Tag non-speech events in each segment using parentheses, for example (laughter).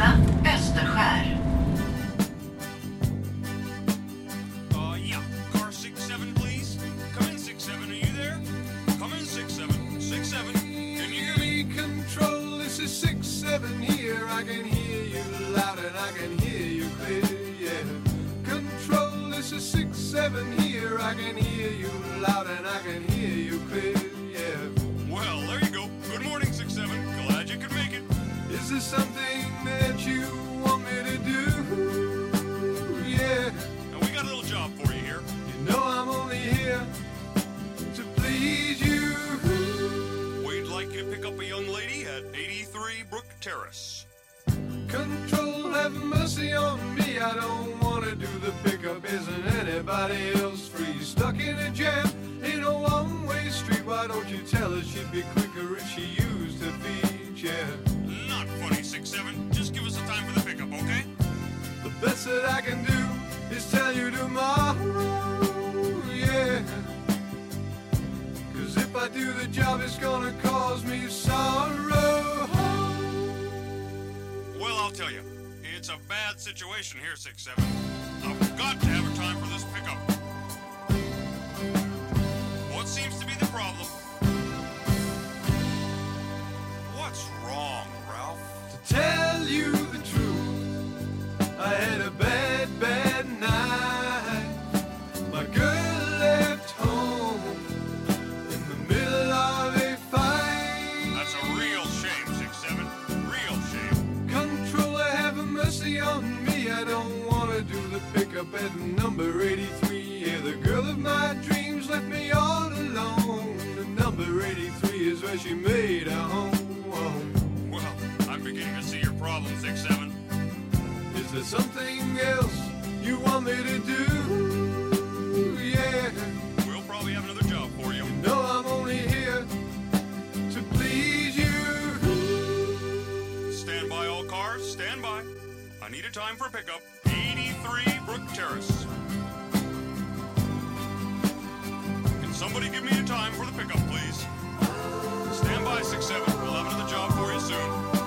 nästa Österskär. Terrace. Control, have mercy on me. I don't wanna do the pickup. Isn't anybody else free? Stuck in a jam in a one-way street. Why don't you tell her she'd be quicker if she used her feet? Yeah. Not funny, 67. Just give us a time for the pickup, okay? The best that I can do is tell you tomorrow. Yeah. Cause if I do the job, it's gonna cause me sorrow. Well, I'll tell you. It's a bad situation here, 6-7. I've got to have a time for this pickup. Pickup at number 83. Yeah, the girl of my dreams left me all alone. The number 83 is where she made her home. Well, I'm beginning to see your problem, 67. Is there something else you want me to do? Yeah, We'll probably have another job for you. You no, I'm only here to please you. Stand by all cars, stand by. I need a time for pickup. 83 Brook Terrace. Can somebody give me a time for the pickup, please? Stand by, 6-7. We'll have another job for you soon.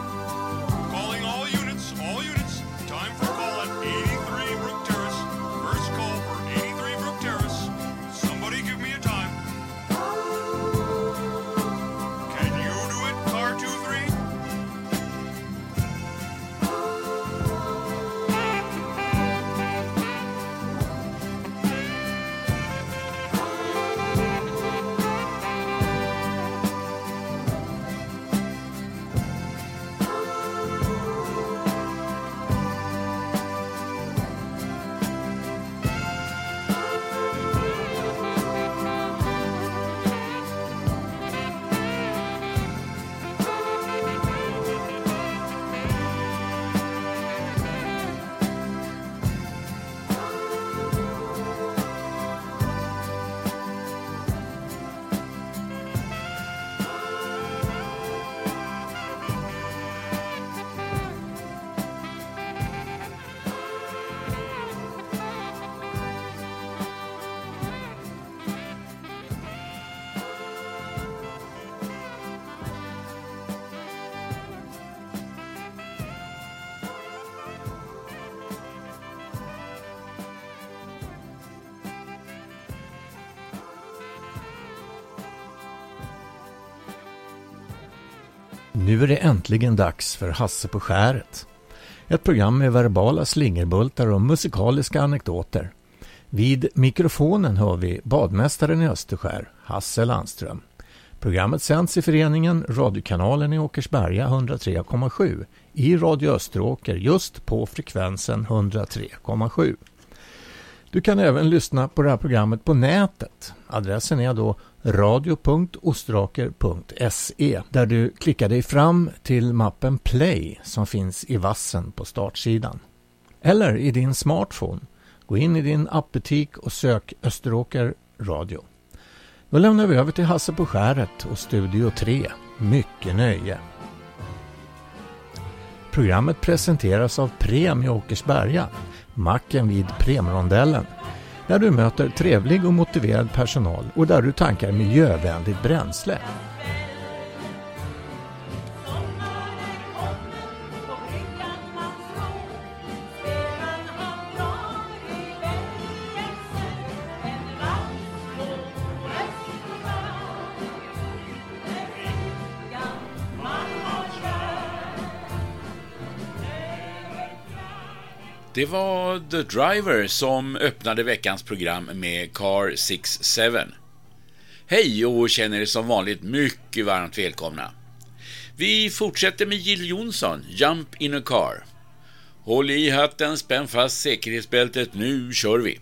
Nu är det äntligen dags för Hasse på skäret. Ett program med verbala slingerbultar och musikaliska anekdoter. Vid mikrofonen hör vi badmästaren i Österskär, Hasse Landström. Programmet sänds i föreningen Radiokanalen i Åkersberga 103,7 i Radio Österåker just på frekvensen 103,7. Du kan även lyssna på det här programmet på nätet. Adressen är då radio.ostraker.se där du klickar dig fram till mappen Play som finns i vassen på startsidan. Eller i din smartphone. Gå in i din appbutik och sök Österåker Radio. Då lämnar vi över till Hasse på skäret och Studio 3. Mycket nöje! Programmet presenteras av Premie i Åkersberga, macken vid Premrondellen, där du möter trevlig och motiverad personal och där du tankar miljövänligt bränsle. Det var The Driver som öppnade veckans program med Car 67. Hej och känner er som vanligt mycket varmt välkomna. Vi fortsätter med Jill Johnson, Jump in a car. Håll i hatten, spänn fast säkerhetsbältet, nu kör vi!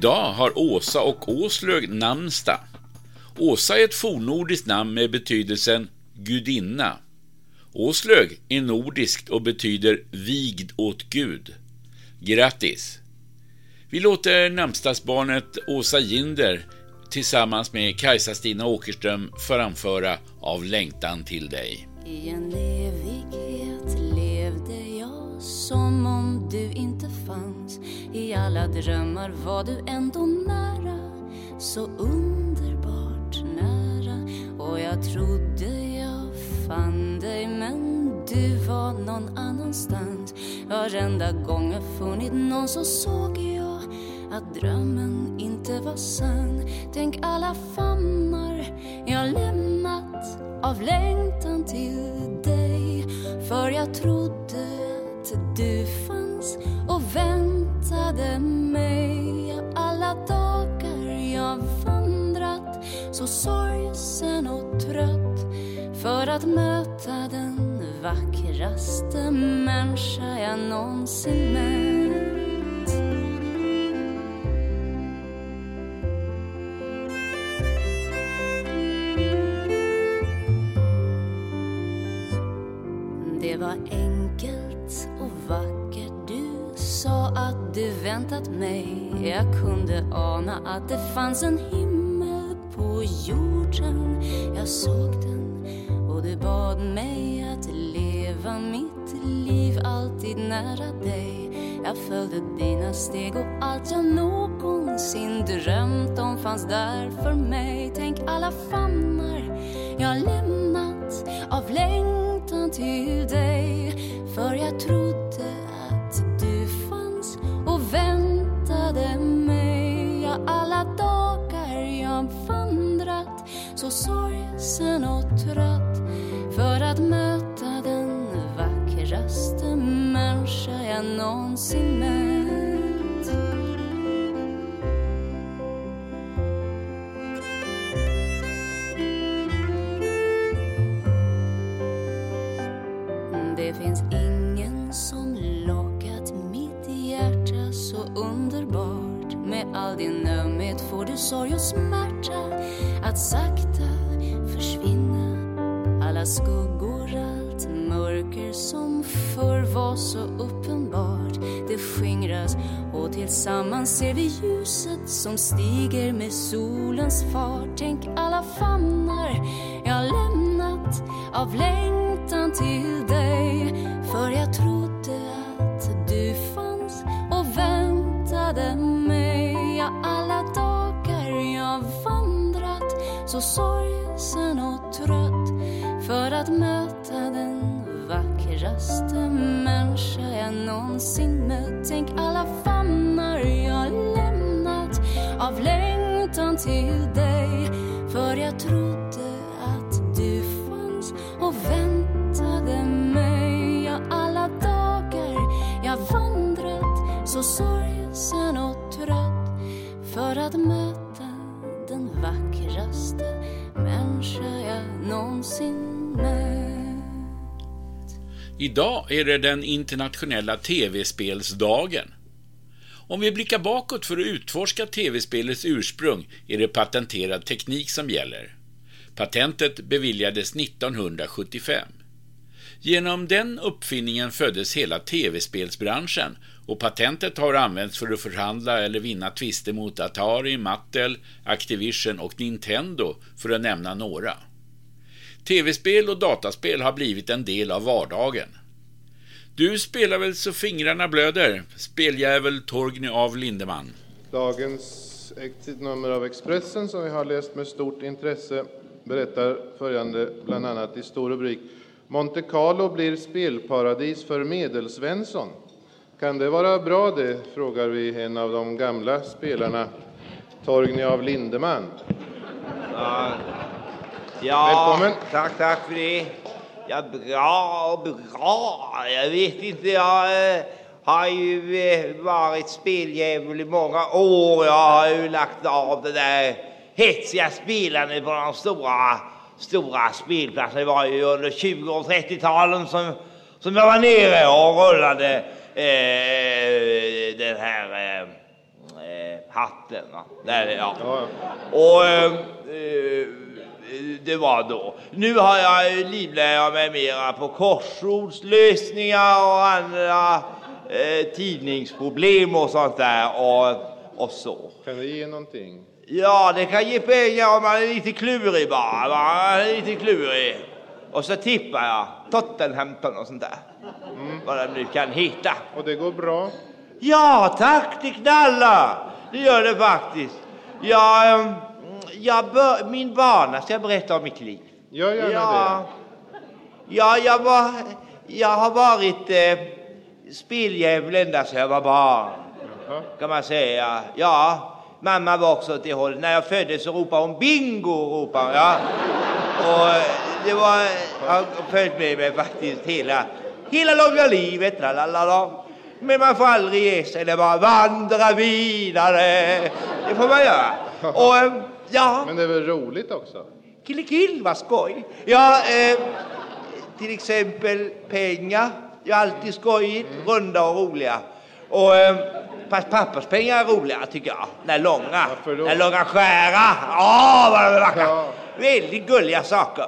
Idag har Åsa och Åslög namnsdag. Åsa är ett fornordiskt namn med betydelsen gudinna. Åslög är nordiskt och betyder vigd åt Gud. Grattis! Vi låter namnsdagsbarnet Åsa Ginder tillsammans med Kajsa-Stina Åkerström framföra Av längtan till dig. I en evighet levde jag som om du i alla drömmar. Var du ändå nära Så underbart nära. Och jag trodde jag fann dig men du var någon annanstans. Varenda gång jag funnit någon så såg jag att drömmen inte var sann. Tänk alla famnar jag lämnat av längtan till dig. För jag trodde att du fanns och väntade mig alla dagar jag vandrat så sorgsen och trött för att möta den vackraste människa jag någonsin mött. Det var enkelt sa att du väntat mig. Jag kunde ana att det fanns en himmel på jorden. Jag såg den och du bad mig att leva mitt liv alltid nära dig. Jag följde dina steg och allt jag någonsin drömt om fanns där för mig. Tänk alla famnar jag lämnat av längtan till dig. För jag tror och sorgsen och trött för att möta den vackraste människa jag någonsin mött. Det finns ingen som lockat mitt hjärta så underbart. Med all din ömhet får du sorg och smärta att sakta skuggor, allt mörker som förr var så uppenbart. Det skingras och tillsammans ser vi ljuset som stiger med solens fart. Tänk alla famnar jag lämnat av längtan till dig. För jag trodde att du fanns och väntade mig. Ja, alla dagar jag vandrat så sorgsen och trött för att möta den vackraste människa jag någonsin mött. Tänk alla famnar jag lämnat av längtan till dig. För jag trodde att du fanns och väntade mig. Ja, alla dagar jag vandrat så sorgsen och trött för att möta den vackraste människa jag någonsin mött Idag är det den internationella tv-spelsdagen. Om vi blickar bakåt för att utforska tv-spelets ursprung är det patenterad teknik som gäller. Patentet beviljades 1975. Genom den uppfinningen föddes hela tv-spelsbranschen och patentet har använts för att förhandla eller vinna tvister mot Atari, Mattel, Activision och Nintendo för att nämna några. Tv-spel och dataspel har blivit en del av vardagen. Du spelar väl så fingrarna blöder, speljävel Torgny av Lindeman. Dagens nummer av Expressen som vi har läst med stort intresse berättar följande, bland annat i stor rubrik. Monte Carlo blir spelparadis för Medelsvensson. Kan det vara bra det, frågar vi en av de gamla spelarna, Torgny av Lindeman. Ja, ja Välkommen. tack, tack för det. Ja, bra, bra. Jag vet inte, jag eh, har ju eh, varit speldjävul i många år. Jag har ju lagt av det där hetsiga spelandet på de stora, stora spelplatserna. Det var ju under 20 och 30-talen som, som jag var nere och rullade eh, den här eh, eh, hatten. Va? Där, ja. Och eh, det var då. Nu har jag livnär mig mera på korsordslösningar och andra eh, tidningsproblem och sånt där och, och så. kan det ge någonting? Ja, det kan ge pengar om man är lite klurig bara. Man är lite klurig. Och så tippar jag Tottenhampton och sånt där. Vad det nu kan heta. Och det går bra? Ja, tack, det knallar. Det gör det faktiskt. Jag, ehm, jag bör, min bana ska jag berätta om mitt liv. Gör gärna Ja, ja jag, var, jag har varit eh, speldjävul ända sedan jag var barn. Jaha. Kan man säga. Ja, mamma var också åt det hållet. När jag föddes så ropade hon bingo. Ropade hon, ja. Och eh, det var, har följt med mig faktiskt hela, hela långa livet. Lalalala. Men man får aldrig ge sig, det bara vandra vidare. Det får man göra. (laughs) Och eh, ja, Men det är väl roligt också? Killekill, vad skoj! Ja, eh, till exempel pengar. Det är alltid skojigt, runda och roliga. Och eh, papperspengar är roligare tycker jag. Den här långa. Varför då? Den långa skära. Åh, vad de är vackra! Ja. Väldigt gulliga saker.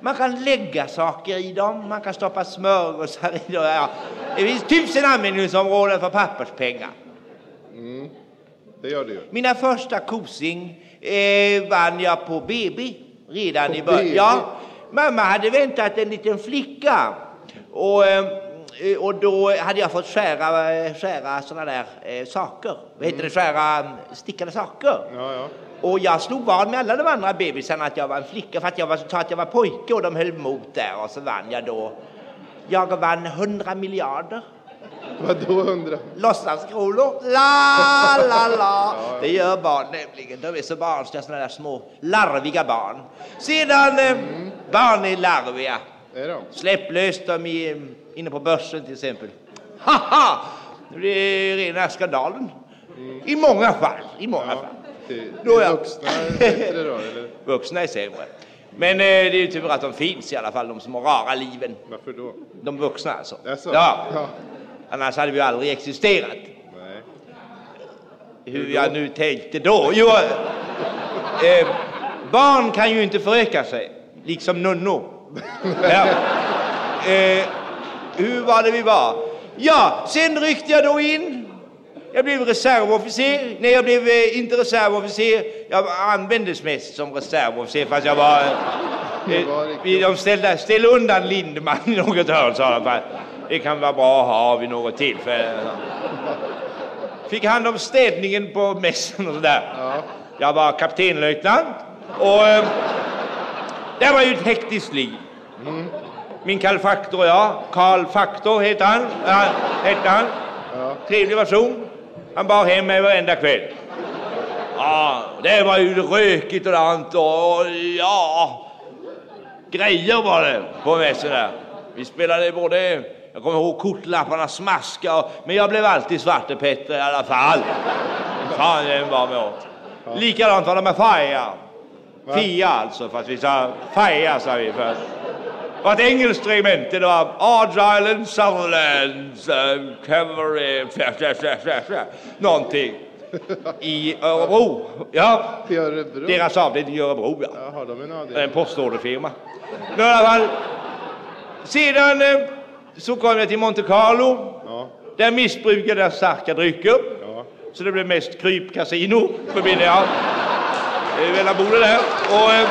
Man kan lägga saker i dem, man kan stoppa smörgåsar i dem. Ja. Det finns tusen användningsområden för papperspengar. Det gör det ju. Mina första kosing eh, vann jag på BB redan På i början. Ja, mamma hade väntat en liten flicka. Och, eh, och då hade jag fått skära, eh, skära sådana där eh, saker. Vad heter det? Skära eh, stickade saker. Ja, ja. Och jag slog vad med alla de andra bebisarna att jag var en flicka för att jag var, sa att jag var pojke och de höll emot där och så vann jag då. Jag vann 100 miljarder Vadå hundra? låtsaskronor. La, la, la. Det gör barn nämligen. De är så barnsliga, sådana där små larviga barn. Sedan, eh, barn är larviga. Är de? Släpp lös dem i, inne på börsen till exempel. Haha! Det är rena skandalen. I många fall. I många Ja. fall. Det, Då är vuxna bättre då, eller? (laughs) Vuxna är sämre. Men eh, det är ju tur att de finns i alla fall, de som har rara liven. Varför då? De vuxna alltså. Jaså? Ja, ja. Annars hade vi aldrig existerat. Nej. Hur jag nu tänkte då? Jo, eh, barn kan ju inte föröka sig, liksom nunnor. (laughs) Ja. Eh, hur var det vi var? Ja, sen ryckte jag då in. Jag blev reservofficer. Nej, jag blev eh, inte reservofficer. Jag användes mest som reservofficer fast jag var... Eh, de ställde, ställ undan Lindeman i något hörn, sa de. Det kan vara bra att ha vid något tillfälle. Fick hand om städningen på mässen och sådär. Ja. Jag var kaptenlöjtnant och eh, det var ju ett hektiskt liv. Min Karl Faktor och jag, Karl Faktor hette han, ja, hette han. Trevlig person. Han bar hem mig varenda kväll. Ja, det var ju rökigt och dant och, ja, grejer var det på mässan där. Vi spelade både, jag kommer ihåg kortlapparna smaska, och, men jag blev alltid Svarte Petter i alla fall. Fan, den var med åt. Likadant var det med Faja. Fia alltså, fast vi sa Faja sa vi för. Det var ett engelskt regemente, det var Argyle and Sutherland, uh, Cavalry, någonting. I Örebro. Ja, Till Örebro? deras avdelning i Örebro ja. Ja, har de en Det är en avdelning? postorderfirma. I alla fall. Sedan eh, så kom jag till Monte Carlo. Ja. Där missbrukade jag starka drycker. Ja. Så det blev mest krypkasino förbinder jag. Det är mellan bordet där. Och eh,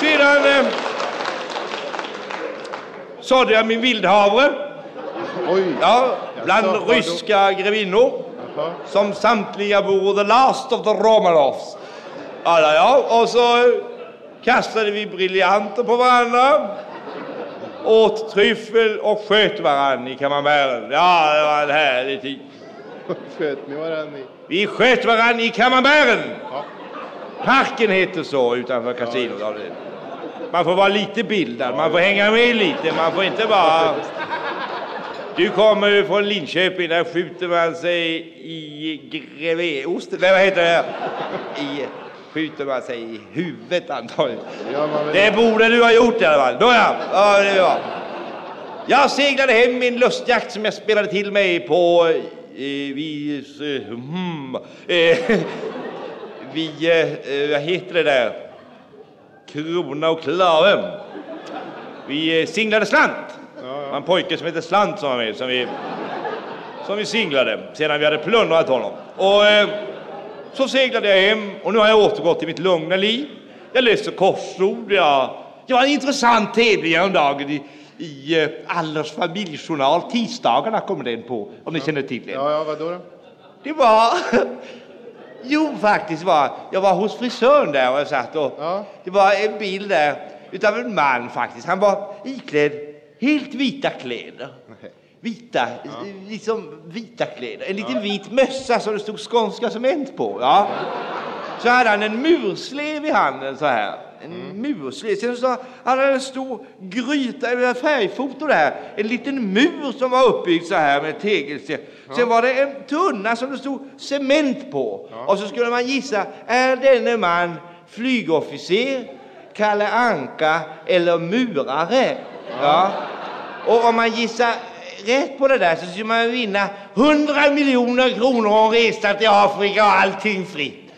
sedan eh, sådde jag min vildhavre. Oj! Ja, bland Jaså, vad då? ryska grevinnor. Jaha. Som samtliga vore the last of the Romanovs. Alla ja, och så eh, kastade vi briljanter på varandra. Åt tryffel och sköt varann i kammarmären. Ja, det var en härlig tid. Sköt ni varandra i? Vi sköt varann i kammarmären. Ja. Parken heter så utanför kasinot. Ja, Man får vara lite bildad, man får hänga med lite, man får inte bara... Du kommer från Linköping, där skjuter man sig i grevéost. Nej, vad heter det? I, skjuter man sig i huvudet antagligen. Ja. Det borde du ha gjort i alla fall. Nåja, ja, det var. Jag seglade hem min lustjakt som jag spelade till mig på eh, vis, eh, hmm, eh, (laughs) vi, eh, vad heter det där? Krona och klave. Vi eh, singlade slant. Det var en pojke som hette Slant som var med, som vi, som vi singlade sedan vi hade plundrat honom. Och eh, så seglade jag hem och nu har jag återgått till mitt lugna liv. Jag läser korsord. Jag, det var en intressant tävling häromdagen i, i eh, Allers familjejournal. Tisdagarna kommer den på, om ni känner till den. Ja, ja, vadå då? Det var... (laughs) Jo, faktiskt var jag var hos frisören där och jag satt och Ja. det var en bild där utav en man faktiskt. Han var iklädd helt vita kläder. Vita, liksom vita kläder. En liten vit mössa som det stod Skånska Cement på. Ja. Så hade han en murslev i handen så här. En murslev. Sen så hade han en stor gryta, färgfoto där. En liten mur som var uppbyggd så här med tegelsten. Sen var det en tunna som det stod cement på. Och så skulle man gissa, är denne man flygofficer, Kalle Anka eller murare. Ja. Och om man gissar rätt på det där så skulle man vinna 100 miljoner kronor och resa till Afrika och allting fritt.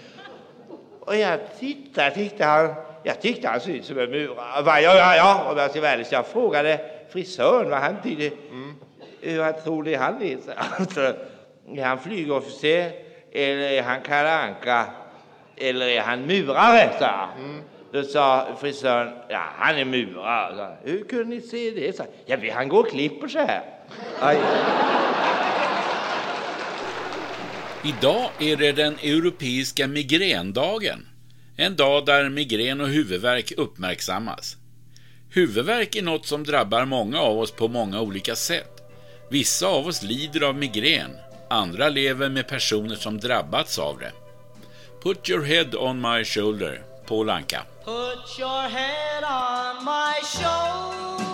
Och jag tittade, tyckte han, jag tyckte han såg ut som en murare. Ja, ja, ja, om jag ska vara ärlig, så jag frågade frisören vad han tyckte. Mm. Hur han tror det han är. Alltså, är han flygofficer eller är han Kalle Anka eller är han murare? Så. Mm. Då sa frisören, ja han är murare. Så, Hur kunde ni se det? Så, ja, han går och klipper sig här. Aj. Idag är det den europeiska migrändagen. En dag där migrän och huvudvärk uppmärksammas. Huvudvärk är något som drabbar många av oss på många olika sätt. Vissa av oss lider av migrän, andra lever med personer som drabbats av det. Put your head on my shoulder, Paul Anka. Put your head on my shoulder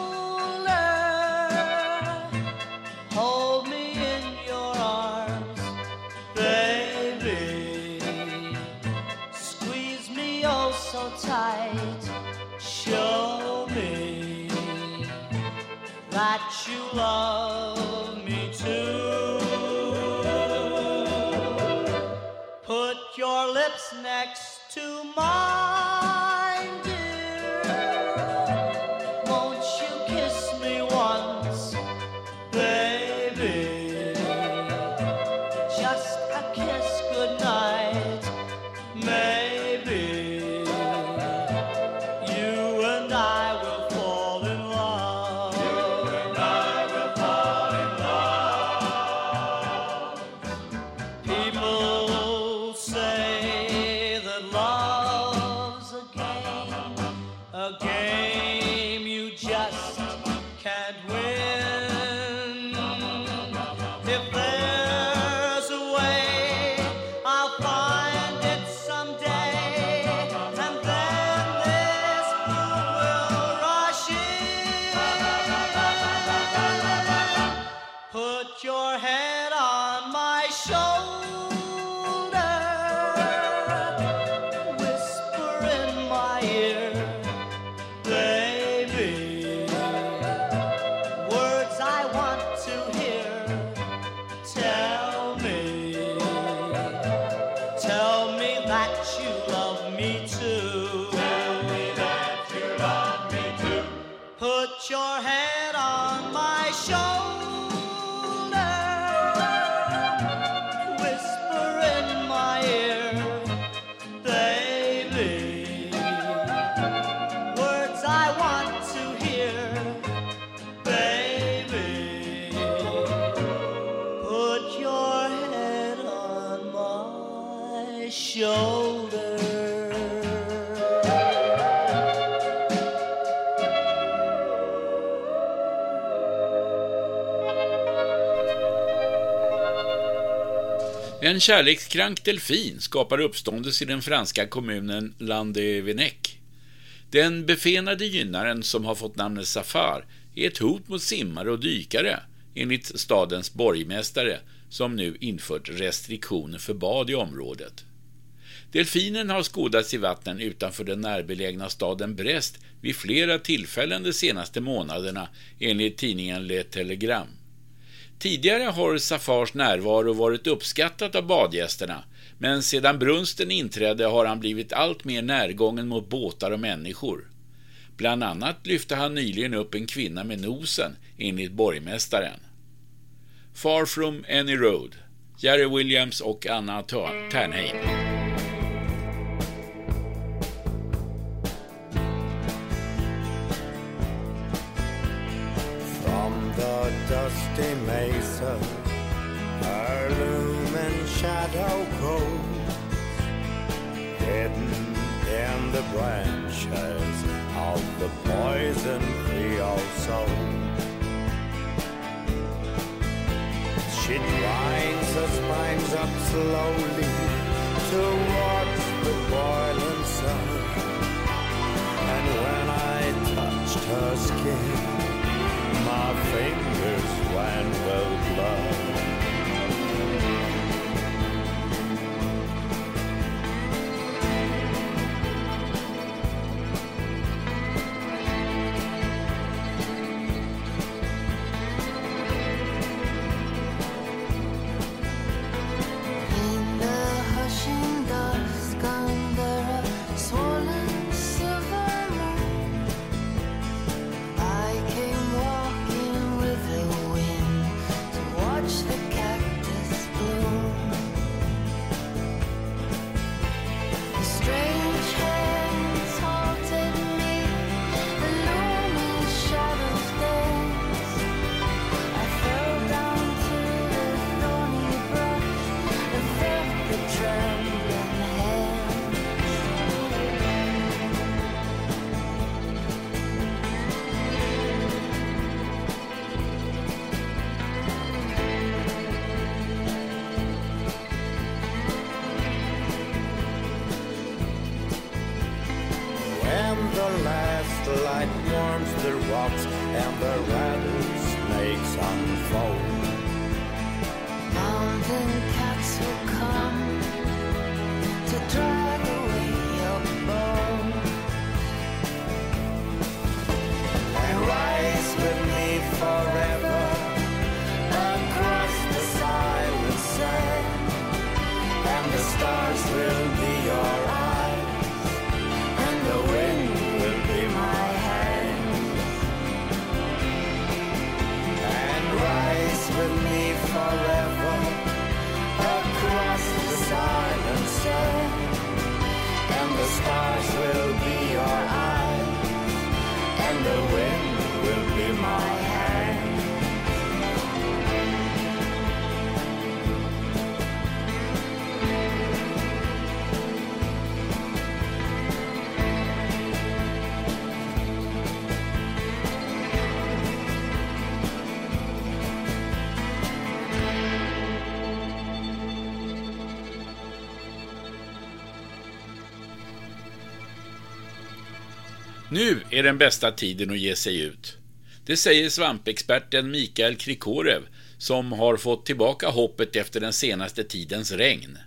love me too. Put your lips next to mine, En kärlekskrank delfin skapar uppståndelse i den franska kommunen Landévennec. Den befenade gynnaren som har fått namnet Safar är ett hot mot simmare och dykare, enligt stadens borgmästare som nu infört restriktioner för bad i området. Delfinen har skådats i vattnen utanför den närbelägna staden Brest vid flera tillfällen de senaste månaderna, enligt tidningen Le Telegram. Tidigare har Safars närvaro varit uppskattat av badgästerna, men sedan brunsten inträdde har han blivit allt mer närgången mot båtar och människor. Bland annat lyfte han nyligen upp en kvinna med nosen, enligt borgmästaren. Far from any road, Jerry Williams och Anna Ternheim. From dusty mesa, her looming shadow grows, hidden in the branches of the poison creosote. She grinds her spines up slowly towards the boiling sun. And when I touched her skin, my fingers ran with blood. Nu är den bästa tiden att ge sig ut. Det säger svampexperten Mikael Krikorev som har fått tillbaka hoppet efter den senaste tidens regn.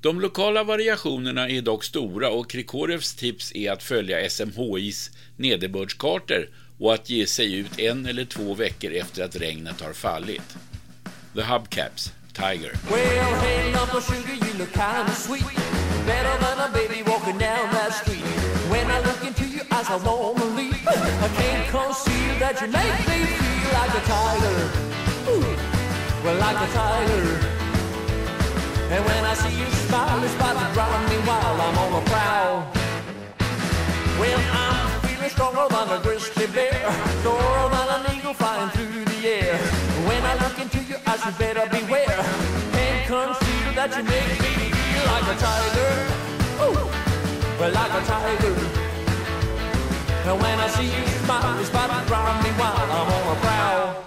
De lokala variationerna är dock stora och Krikorevs tips är att följa SMHIs nederbördskartor och att ge sig ut en eller två veckor efter att regnet har fallit. The Hubcaps, Tiger. Well, I look into your eyes, I wanna leave. I can't conceal that you make me feel like a tiger. Ooh, well, like a tiger. And when I see you smile, it's about to drive me wild. I'm on a prowl. Well, I'm feeling stronger than a grizzly bear, stronger than an eagle flying through the air. When I look into your eyes, you better beware. Can't conceal that you make me feel like a tiger. Ooh, like a tiger. And when I see you smile, it's about to drive me wild. I'm on a prowl.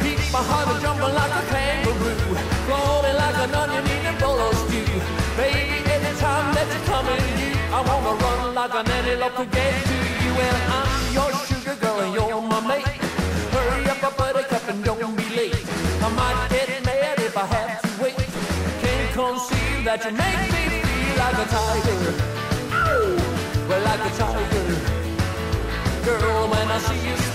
Keep my heart a jumping like a kangaroo, floating like an onion in a bowl of stew. Baby, every time that you come in, you, I wanna run like an antelope to get to you. And I'm your sugar girl and you're my mate. Hurry up, a buttercup, and don't be late. I might get mad if I have to wait. Can't conceal that you make tiger. Well, like a tiger. Girl, when I see you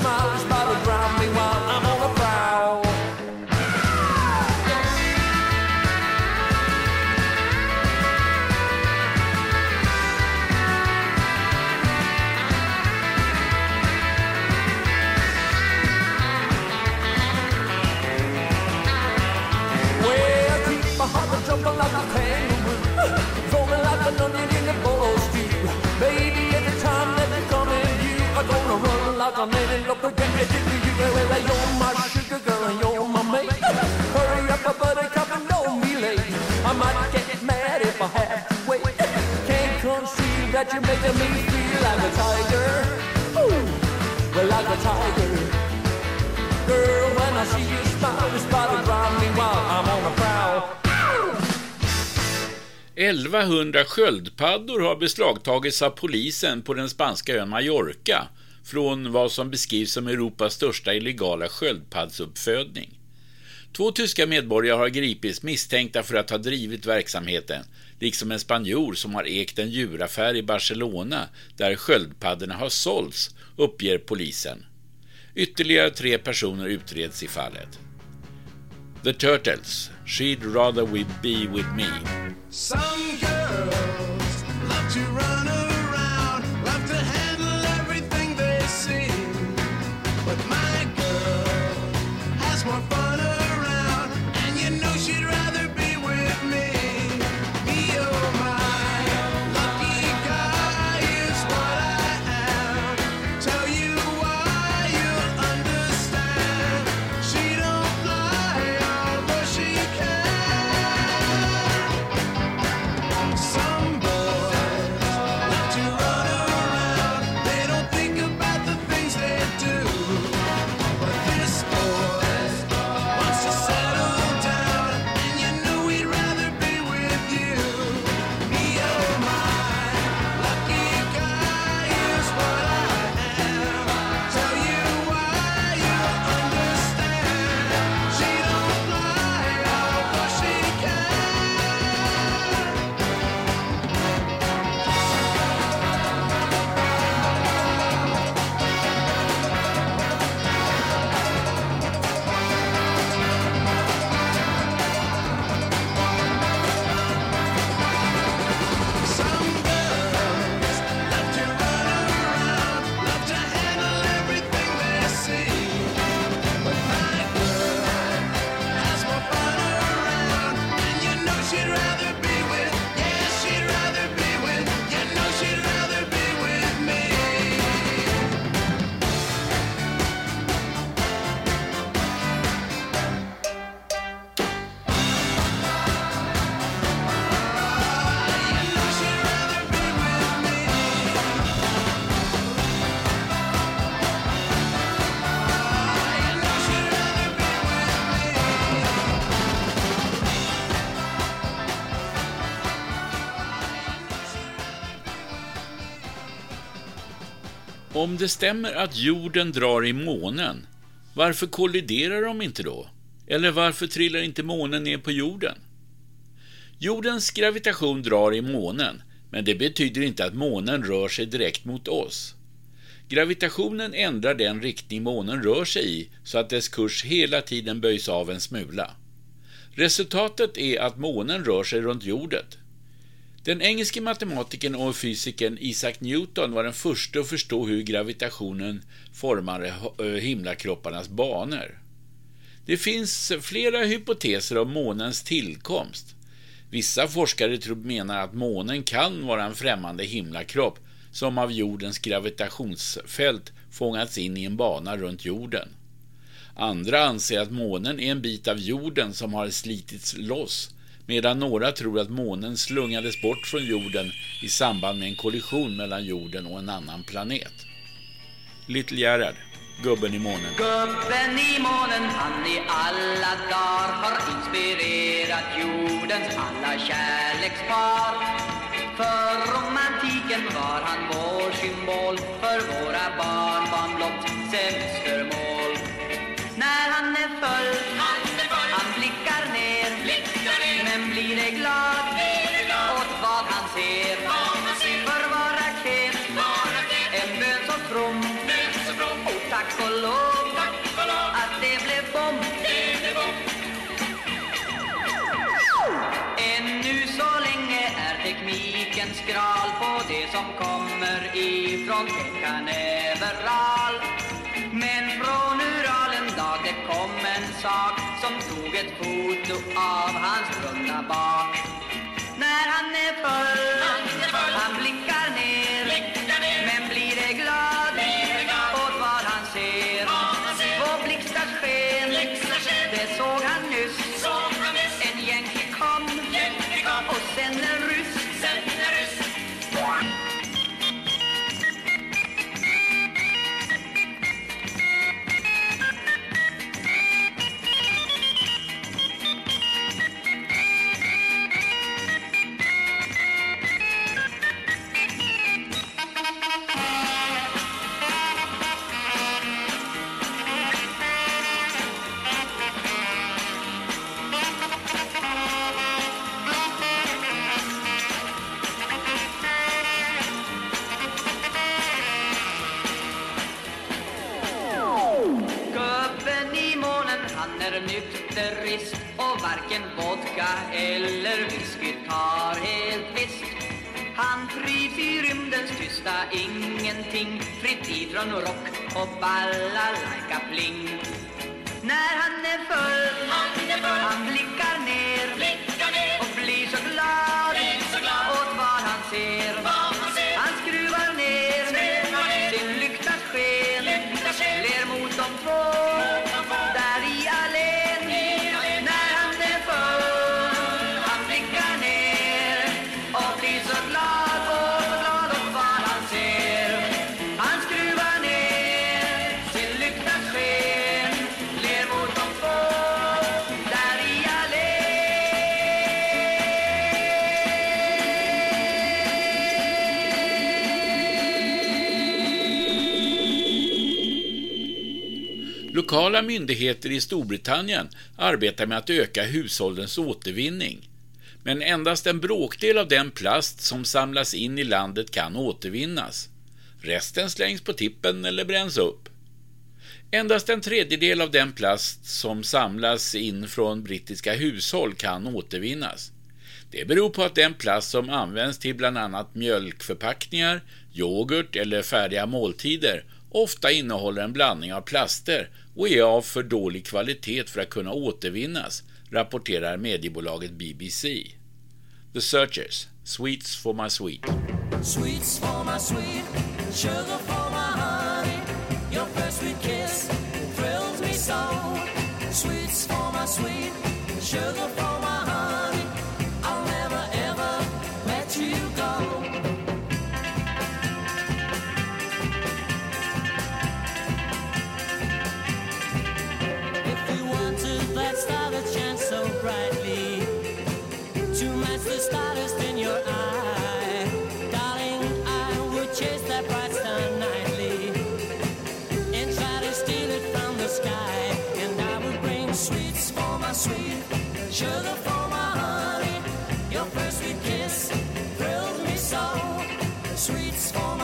run like you. You're my sugar girl and you're my mate. Hurry up, a buttercup, and don't be late. I might get mad if I have to wait. Can't that you're making me feel like a tiger. Ooh, well, like a tiger. Girl, when I see you smile, it's me. I'm on prowl. 1100 sköldpaddor har beslagtagits av polisen på den spanska ön Mallorca från vad som beskrivs som Europas största illegala sköldpaddsuppfödning. Två tyska medborgare har gripits misstänkta för att ha drivit verksamheten, liksom en spanjor som har ägt en djuraffär i Barcelona där sköldpaddorna har sålts, uppger polisen. Ytterligare tre personer utreds i fallet. The Turtles, She'd rather we be with me. Om det stämmer att jorden drar i månen, varför kolliderar de inte då? Eller varför trillar inte månen ner på jorden? Jordens gravitation drar i månen, men det betyder inte att månen rör sig direkt mot oss. Gravitationen ändrar den riktning månen rör sig i så att dess kurs hela tiden böjs av en smula. Resultatet är att månen rör sig runt jorden. Den engelske matematikern och fysikern Isaac Newton var den första att förstå hur gravitationen formade eh, himlakropparnas banor. Det finns flera hypoteser om månens tillkomst. Vissa forskare menar att månen kan vara en främmande himlakropp som av jordens gravitationsfält fångats in i en bana runt jorden. Andra anser att månen är en bit av jorden som har slitits loss, medan några tror att månen slungades bort från jorden i samband med en kollision mellan jorden och en annan planet. Little Gerhard, Gubben i månen. Gubben i månen, han i alla dagar har inspirerat jordens alla kärlekspar. För romantiken var han vår symbol, för våra barnbarn blott semestermål. När han är full, på som kommer ifrån Canaveral. Men från Uralen dag det kom en sak som tog ett foto av hans runda bak. När han är full, varken vodka eller whisky tar helt visst. Han trivs i rymdens tysta ingenting, fritt ifrån rock och balalaika pling. När han är full, han blickar ner, Lokala myndigheter i Storbritannien arbetar med att öka hushållens återvinning. Men endast en bråkdel av den plast som samlas in i landet kan återvinnas. Resten slängs på tippen eller bränns upp. Endast en tredjedel av den plast som samlas in från brittiska hushåll kan återvinnas. Det beror på att den plast som används till bland annat mjölkförpackningar, yoghurt eller färdiga måltider ofta innehåller en blandning av plaster och är av för dålig kvalitet för att kunna återvinnas, rapporterar mediebolaget BBC. The Searchers, Sweets for my sweet. Sweets for my sweet, sugar for my honey. Your first sweet kiss thrills me so. Sweets for my sweet, sugar for my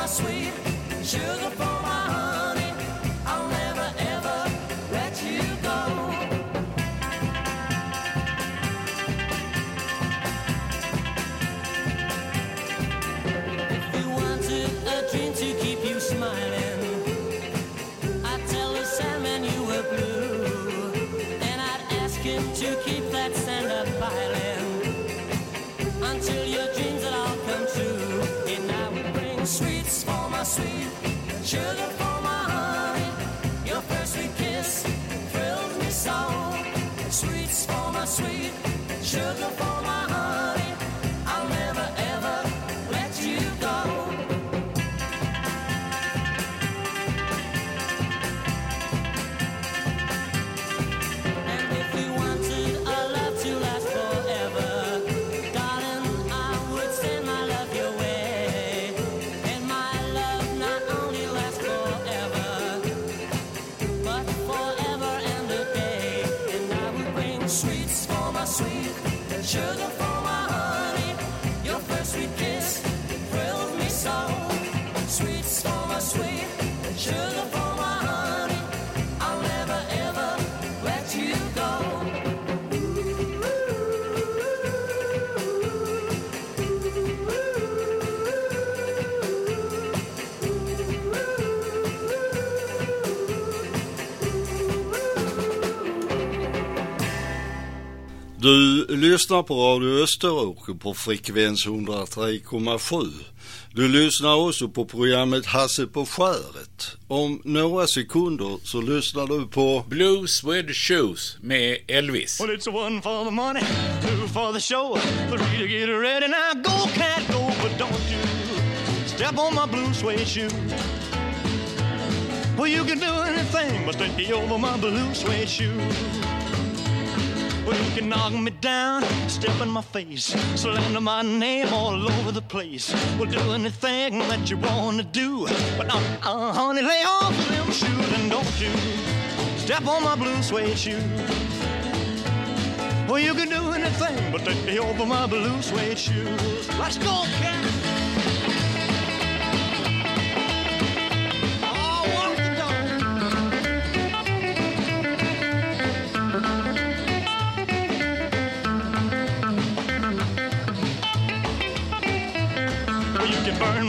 sweet. Du lyssnar på Radio Österåker på frekvens 103,7. Du lyssnar också på programmet Hasse på skäret. Om några sekunder så lyssnar du på Blue Suede Shoes med Elvis. Well, it's one for the money, two for the show, three to get ready. Now go, cat, go, but don't you step on my blue suede shoe. Well, you can do anything but take over my blue suede shoe. Well, you can knock me down, step in my face, slander my name all over the place. Well, do anything that you wanna do, but uh, uh, honey, lay off them shoes and don't you step on my blue suede shoe. Well, you can do anything but me over my blue suede shoes. Let's go, cat.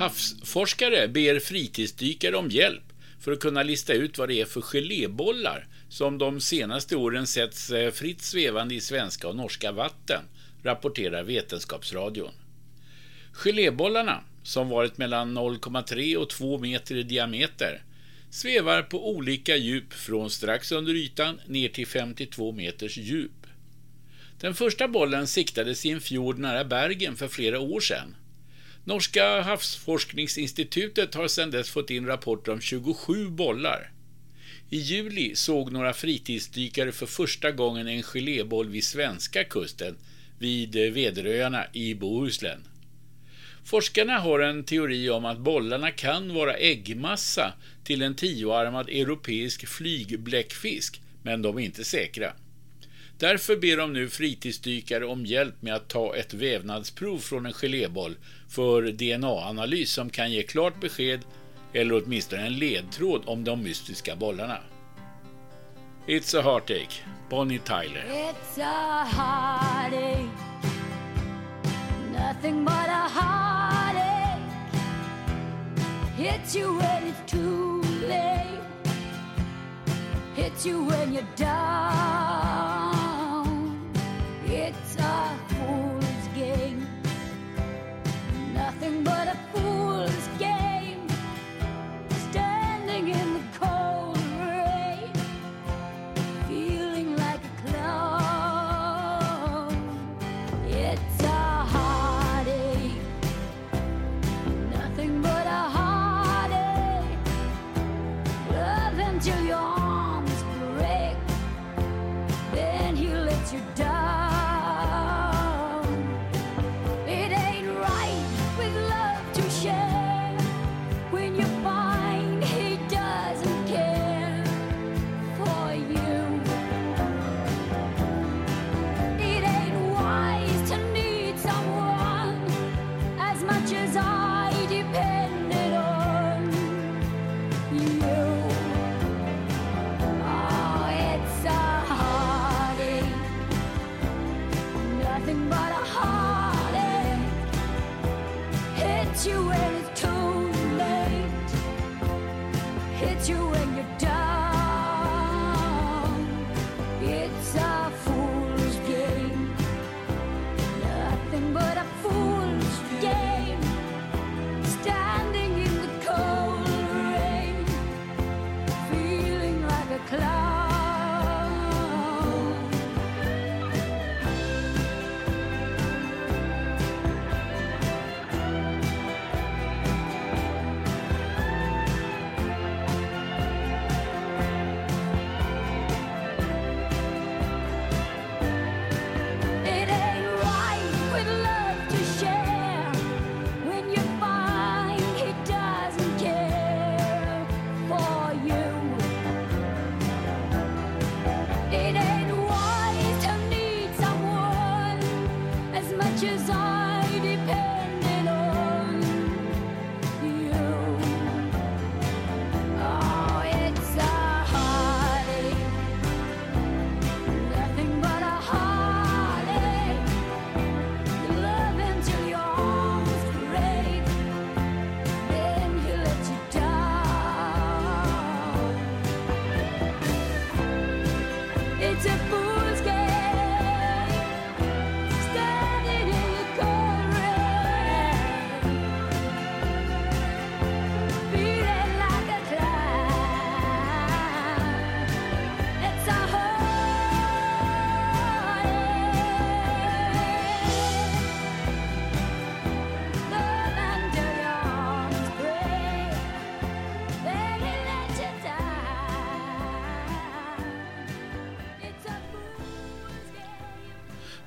Havsforskare ber fritidsdykare om hjälp för att kunna lista ut vad det är för gelébollar som de senaste åren setts eh, fritt svävande i svenska och norska vatten, rapporterar Vetenskapsradion. Gelébollarna, som varit mellan 0,3 och 2 meter i diameter, svävar på olika djup från strax under ytan ner till 52 meters djup. Den första bollen siktades i en fjord nära Bergen för flera år sedan. Norska havsforskningsinstitutet har sedan dess fått in rapporter om 27 bollar. I juli såg några fritidsdykare för första gången en geléboll vid svenska kusten, vid Väderöarna i Bohuslän. Forskarna har en teori om att bollarna kan vara äggmassa till en tioarmad europeisk flygbläckfisk, men de är inte säkra. Därför ber de nu fritidsdykare om hjälp med att ta ett vävnadsprov från en geléboll för DNA-analys som kan ge klart besked eller åtminstone en ledtråd om de mystiska bollarna. It's a heartache, Bonnie Tyler. It's a heartache. Nothing but a heartache. Hits you when it's too late. Hits you when you're down a fool's game. Nothing but a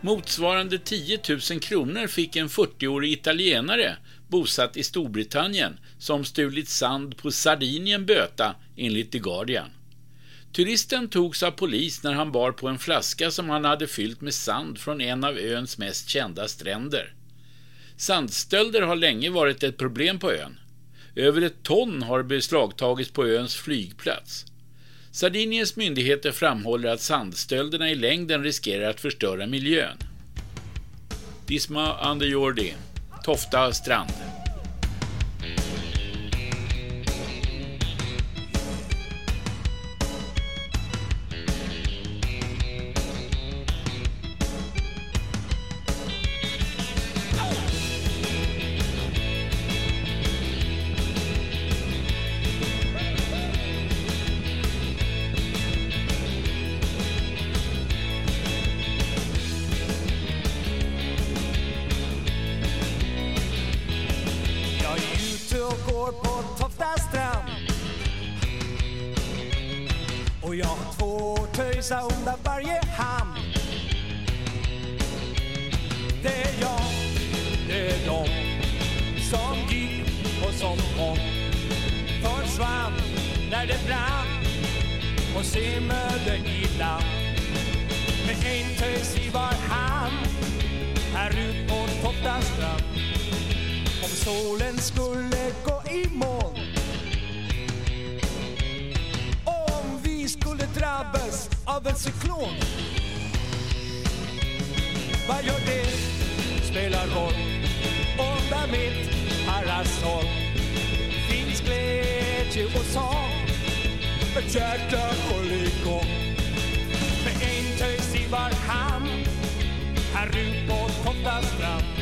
Motsvarande 10 000 kronor fick en 40-årig italienare bosatt i Storbritannien som stulit sand på Sardinien böta enligt The Guardian. Turisten togs av polis när han bar på en flaska som han hade fyllt med sand från en av öns mest kända stränder. Sandstölder har länge varit ett problem på ön. Över ett ton har beslagtagits på öns flygplats. Sardiniens myndigheter framhåller att sandstölderna i längden riskerar att förstöra miljön. Disma Andejordi, Tofta strand. navelcyklon. Vad gör det? Spelar roll om mitt parasoll finns glädje och sång. Ett hjärta jäkla kolligon med en tös i var hamn, Här ute på kopplas strand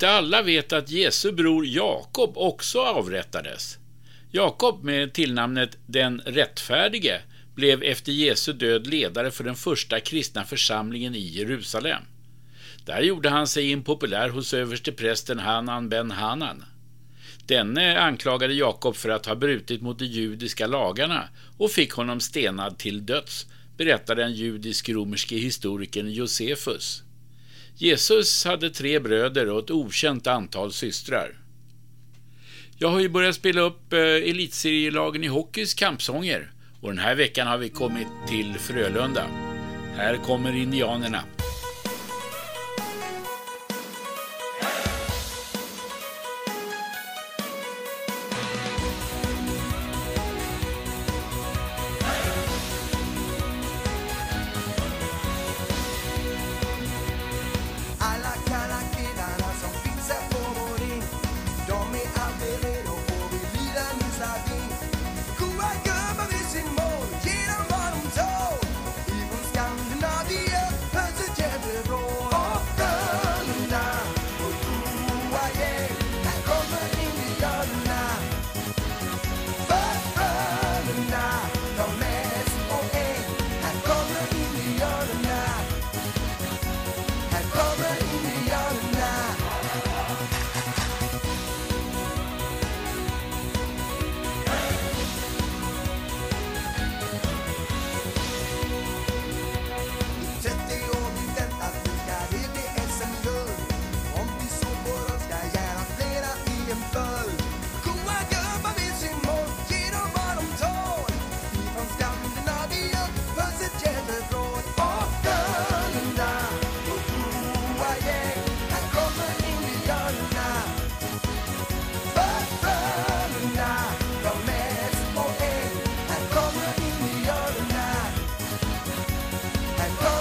Inte alla vet att Jesu bror Jakob också avrättades. Jakob med tillnamnet den rättfärdige blev efter Jesu död ledare för den första kristna församlingen i Jerusalem. Där gjorde han sig impopulär hos översteprästen Hanan ben Hanan. Denne anklagade Jakob för att ha brutit mot de judiska lagarna och fick honom stenad till döds, berättar den judisk-romerske historikern Josefus. Jesus hade tre bröder och ett okänt antal systrar. Jag har ju börjat spela upp eh, elitserielagen i hockeys kampsånger och den här veckan har vi kommit till Frölunda. Här kommer indianerna.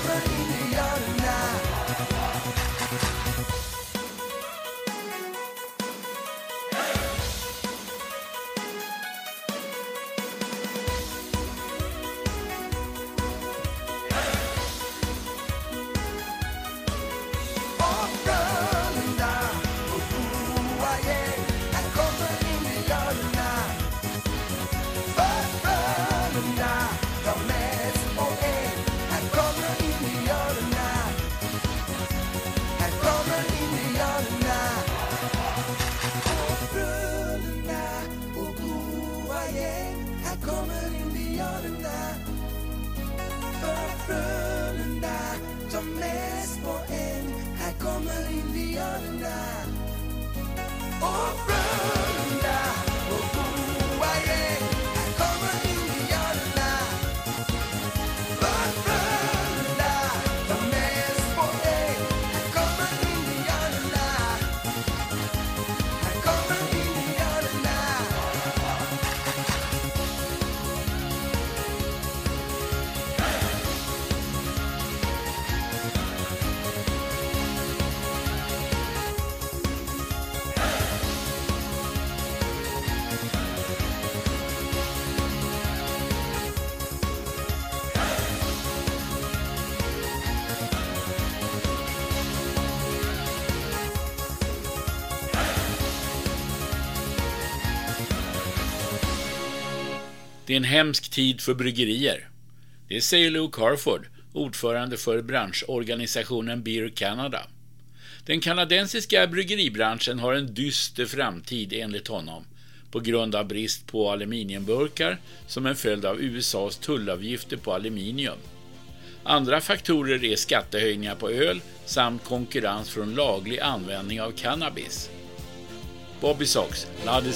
Här Det är en hemsk tid för bryggerier. Det säger Lou Carford, ordförande för branschorganisationen Beer Canada. Den kanadensiska bryggeribranschen har en dyster framtid enligt honom på grund av brist på aluminiumburkar som en följd av USAs tullavgifter på aluminium. Andra faktorer är skattehöjningar på öl samt konkurrens från laglig användning av cannabis. Bobby Sox, La det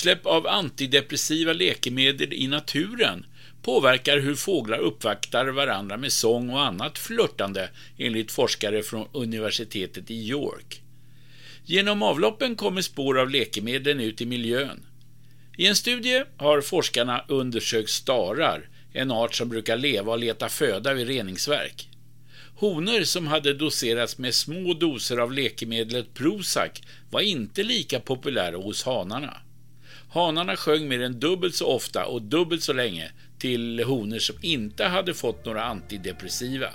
Utsläpp av antidepressiva läkemedel i naturen påverkar hur fåglar uppvaktar varandra med sång och annat flörtande enligt forskare från universitetet i York. Genom avloppen kommer spår av läkemedlen ut i miljön. I en studie har forskarna undersökt starar, en art som brukar leva och leta föda vid reningsverk. Honor som hade doserats med små doser av läkemedlet Prozac var inte lika populära hos hanarna. Hanarna sjöng mer än dubbelt så ofta och dubbelt så länge till honor som inte hade fått några antidepressiva.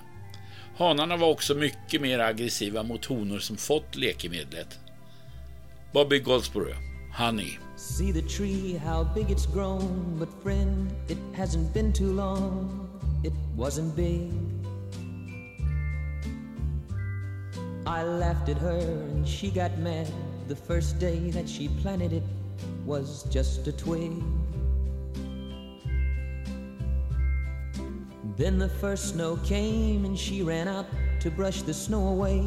Hanarna var också mycket mer aggressiva mot honor som fått läkemedlet. Bobby Goldsboro, Honey. See the tree, how big it's grown. But friend, it hasn't been too long. It wasn't big. I laughed at her and she got mad. The first day that she planted it was just a twig. Then the first snow came and she ran out to brush the snow away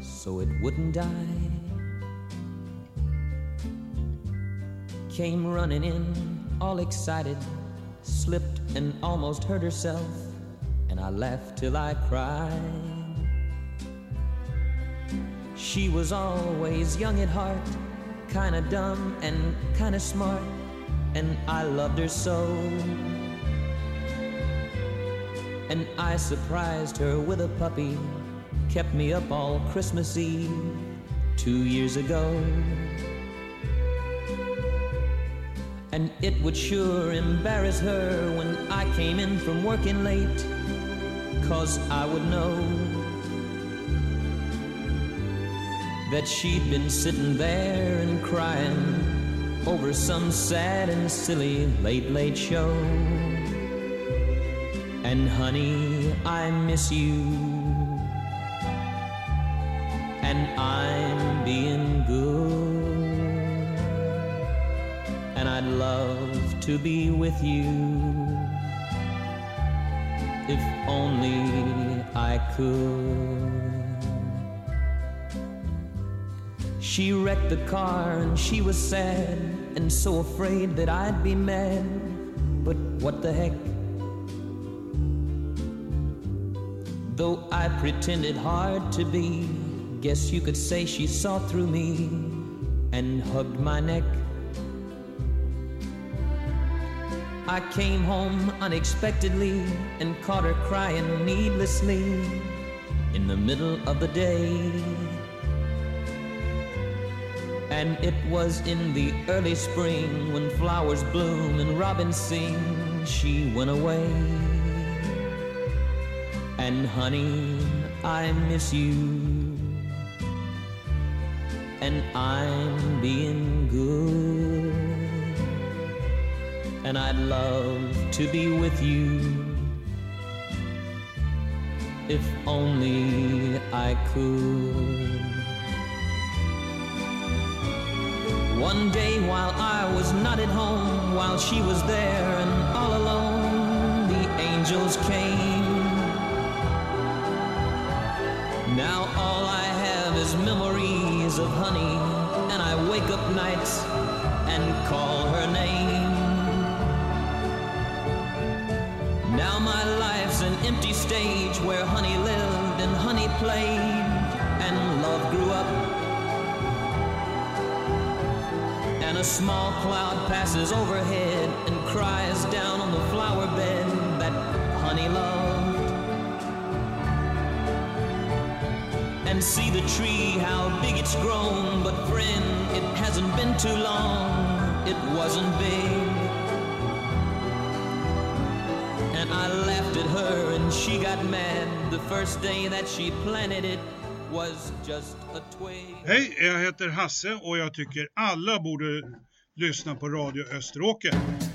so it wouldn't die. Came running in, all excited, slipped and almost hurt herself, and I laughed till I cried. She was always young at heart, kinda dumb and kinda smart, and I loved her so. And I surprised her with a puppy, kept me up all Christmas Eve two years ago. And it would sure embarrass her when I came in from working late, cause I would know that she'd been sitting there and crying over some sad and silly late, late show. And honey, I miss you. And I'm being good. And I'd love to be with you. If only I could. She wrecked the car and she was sad and so afraid that I'd be mad. But what the heck? Though I pretended hard to be, guess you could say she saw through me and hugged my neck. I came home unexpectedly and caught her crying needlessly in the middle of the day. And it was in the early spring when flowers bloom and robins sing, she went away. And honey, I miss you. And I'm being good. And I'd love to be with you. If only I could. One day while I was not at home, while she was there and all alone, the angels came. Now all I have is memories of honey, and I wake up nights and call her name. Now my life's an empty stage where honey lived and honey played, and love grew up. Small cloud passes overhead and cries down on the flower bed that honey loved. And see the tree, how big it's grown. But friend, it hasn't been too long, it wasn't big. And I laughed at her and she got mad. The first day that she planted it was just a twig. Hej, jag heter Hasse och jag tycker alla borde lyssna på Radio Österåker. -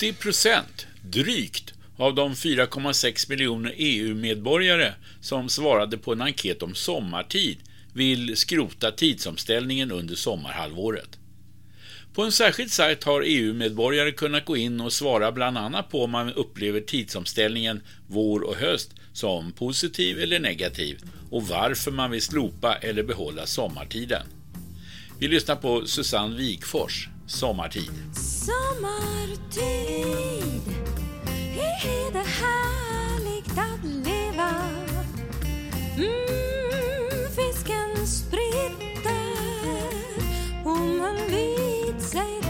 80 procent, drygt, av de 4,6 miljoner EU-medborgare som svarade på en enkät om sommartid vill skrota tidsomställningen under sommarhalvåret. På en särskild sajt har EU-medborgare kunnat gå in och svara bland annat på om man upplever tidsomställningen vår och höst som positiv eller negativ och varför man vill slopa eller behålla sommartiden. Vi lyssnar på Susanne Wikfors, Sommartid. Sommartid är det härligt att leva mm, Fisken spritter och man vid sig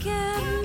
again.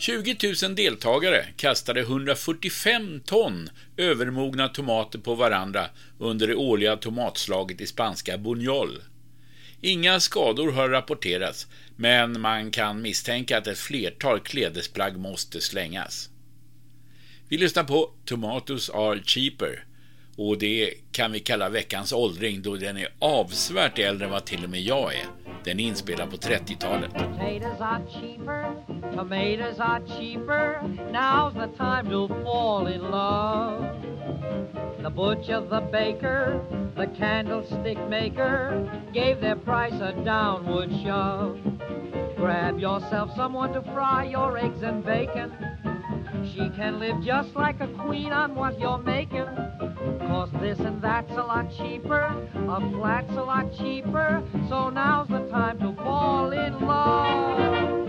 20 000 deltagare kastade 145 ton övermogna tomater på varandra under det årliga tomatslaget i spanska Buñol. Inga skador har rapporterats, men man kan misstänka att ett flertal klädesplagg måste slängas. Vi lyssnar på Tomatoes are cheaper och det kan vi kalla veckans åldring då den är avsevärt äldre än vad till och med jag är. Den är inspelad på 30-talet. Potatoes are cheaper, tomatoes are cheaper. Now's the time to fall in love. The butcher, the baker, the candlestick maker gave their price a downward shove. Grab yourself someone to fry your eggs and bacon. She can live just like a queen on what you're making. Cause this and that's a lot cheaper, a flat's a lot cheaper. So now's the time to fall in love.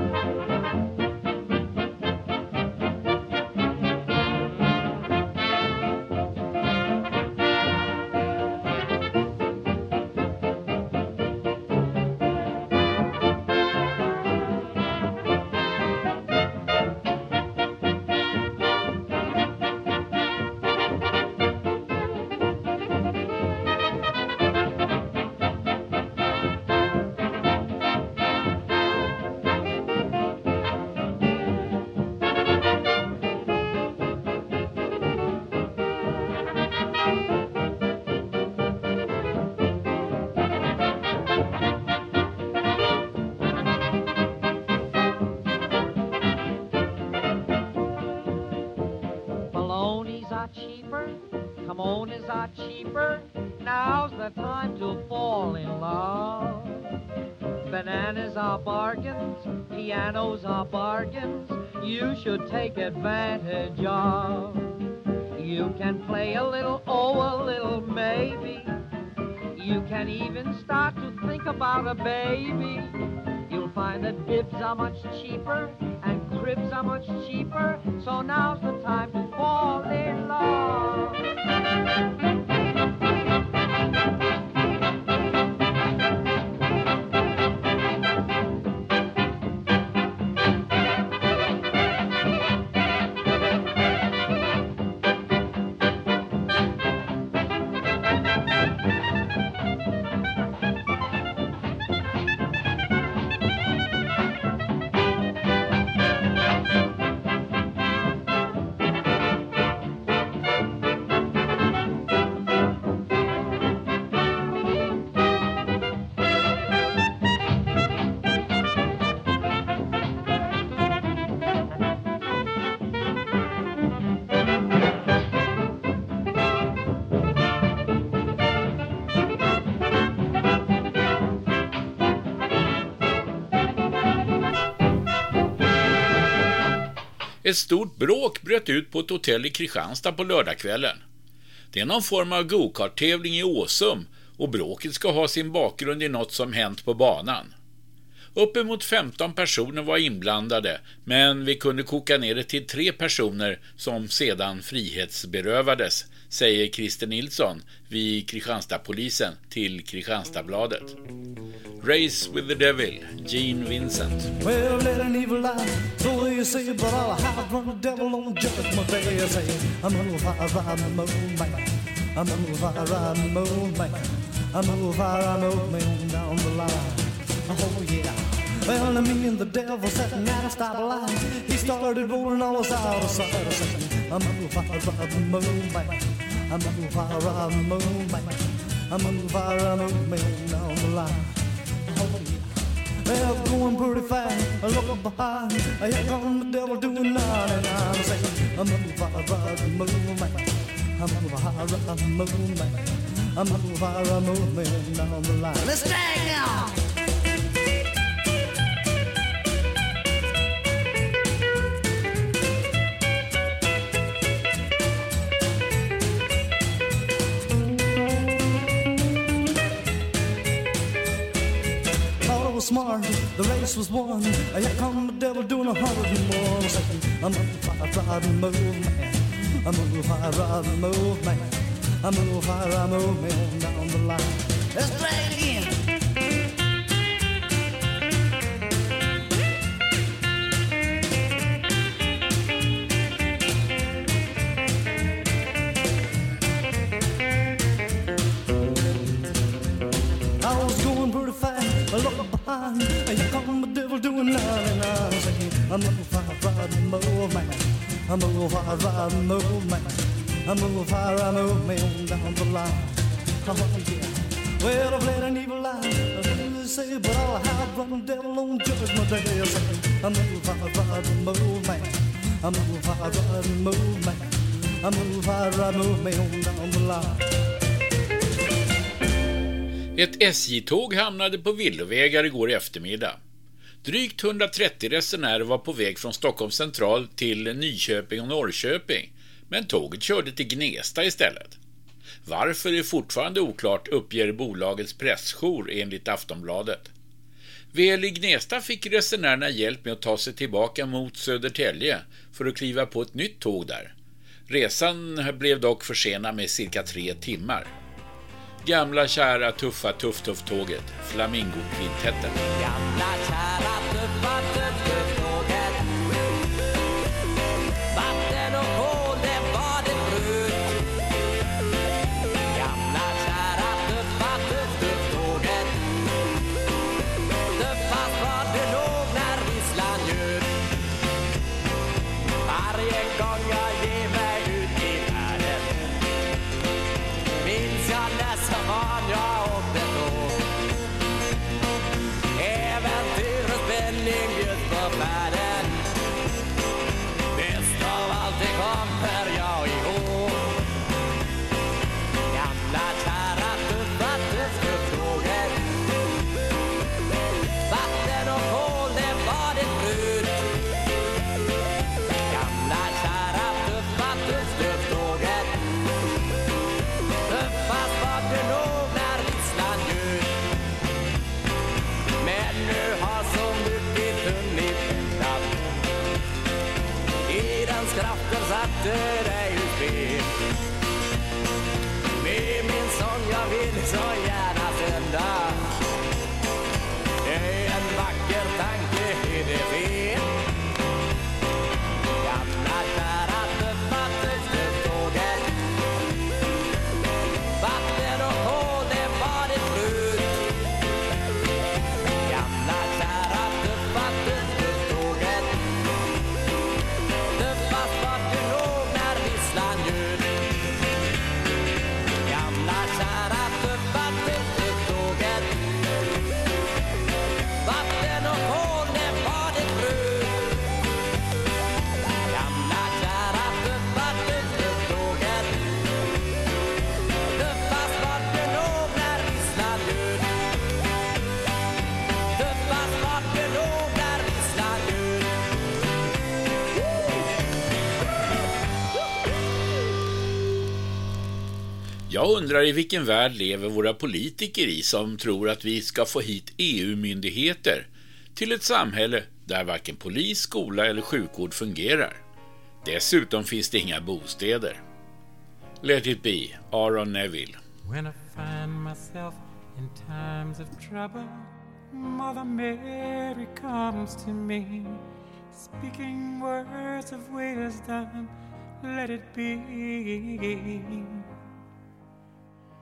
A baby. You'll find that bibs are much cheaper and cribs are much cheaper. So now's the Ett stort bråk bröt ut på ett hotell i Kristianstad på lördagskvällen. Det är någon form av go-kart-tävling i Åsum och bråket ska ha sin bakgrund i något som hänt på banan. Uppemot 15 personer var inblandade, men vi kunde koka ner det till tre personer som sedan frihetsberövades, säger Christer Nilsson vid Kristianstadpolisen till Kristianstadsbladet. Race with the Devil, Gene Vincent. Well, let an evil lie, so you say, but I'll hide from the devil on judgment day. I say, I'm a fire riding the old man. I'm a fire riding the old man. I'm a fire move old man down the line. Oh yeah. Well, me and the devil sitting at a stoplight. He started rolling all us out of sight. I say, I'm a fire riding the old man. I'm a fire riding the moon man. I'm a fire move me on down the line. Oh yeah. Well, going pretty fast, I look behind. Here come the devil doing 99. I'm saying, I'm a fire riding moon man. I'm a fire riding moon man. I'm a fire moving down the line. Let's drag now. The race was won. Here come the devil doing a hundred and more. I'm a fire riding move man. I'm a fire riding move man. I'm a fire moving down the line. Let's drag it I'm a fire riding move man. I'm a fire I move me on down the line. Oh yeah. Well, I've led an evil life, I really say, but I'll hide from the devil on judgment day. I say, I'm a fire I move man. I'm a fire I move man. I'm a fire I move me on down the line. Ett SJ-tåg hamnade på villovägar igår eftermiddag. Drygt 130 resenärer var på väg från Stockholms central till Nyköping och Norrköping, men tåget körde till Gnesta istället. Varför är fortfarande oklart, uppger bolagets pressjour enligt Aftonbladet. Väl i Gnesta fick resenärerna hjälp med att ta sig tillbaka mot Södertälje för att kliva på ett nytt tåg där. Resan blev dock försenad med cirka tre timmar. Gamla kära tuffa tuff-tuff-tåget, Flamingokvintetten. Gamla kära tuffa tuff undrar i vilken värld lever våra politiker i som tror att vi ska få hit EU-myndigheter till ett samhälle där varken polis, skola eller sjukvård fungerar. Dessutom finns det inga bostäder. Let it be, Aaron Neville. When I find myself in times of trouble, Mother Mary comes to me, speaking words of wisdom, let it be.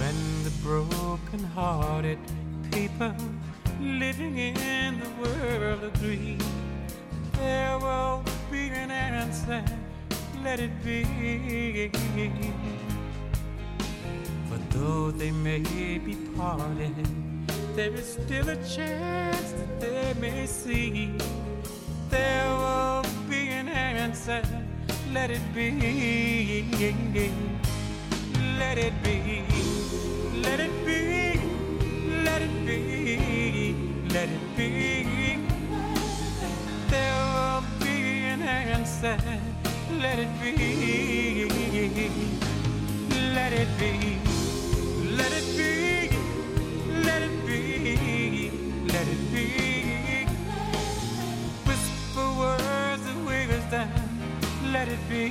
When the broken-hearted people living in the world agree, there will be an answer, let it be. For though they may be parted, there is still a chance that they may see. There will be an answer, let it be. Let it be, let it be, let it be, let it be. There will be an answer, let it be. Let it be. Let it be, let it be, let it be. Whisper words of wisdom, let it be.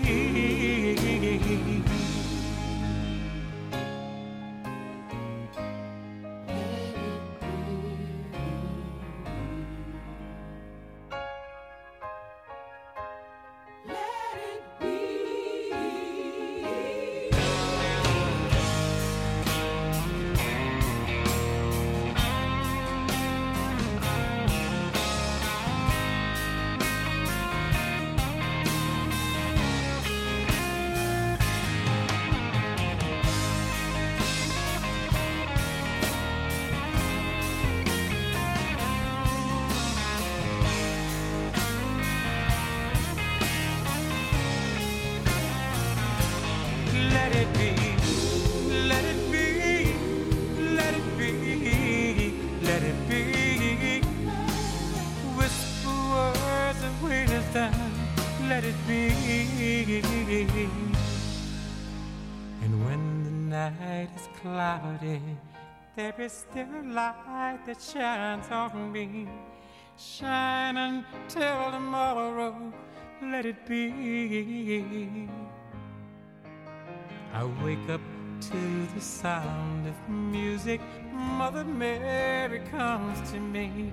Cloudy, there is still a light that shines on me. Shine until tomorrow, let it be. I wake up to the sound of music. Mother Mary comes to me,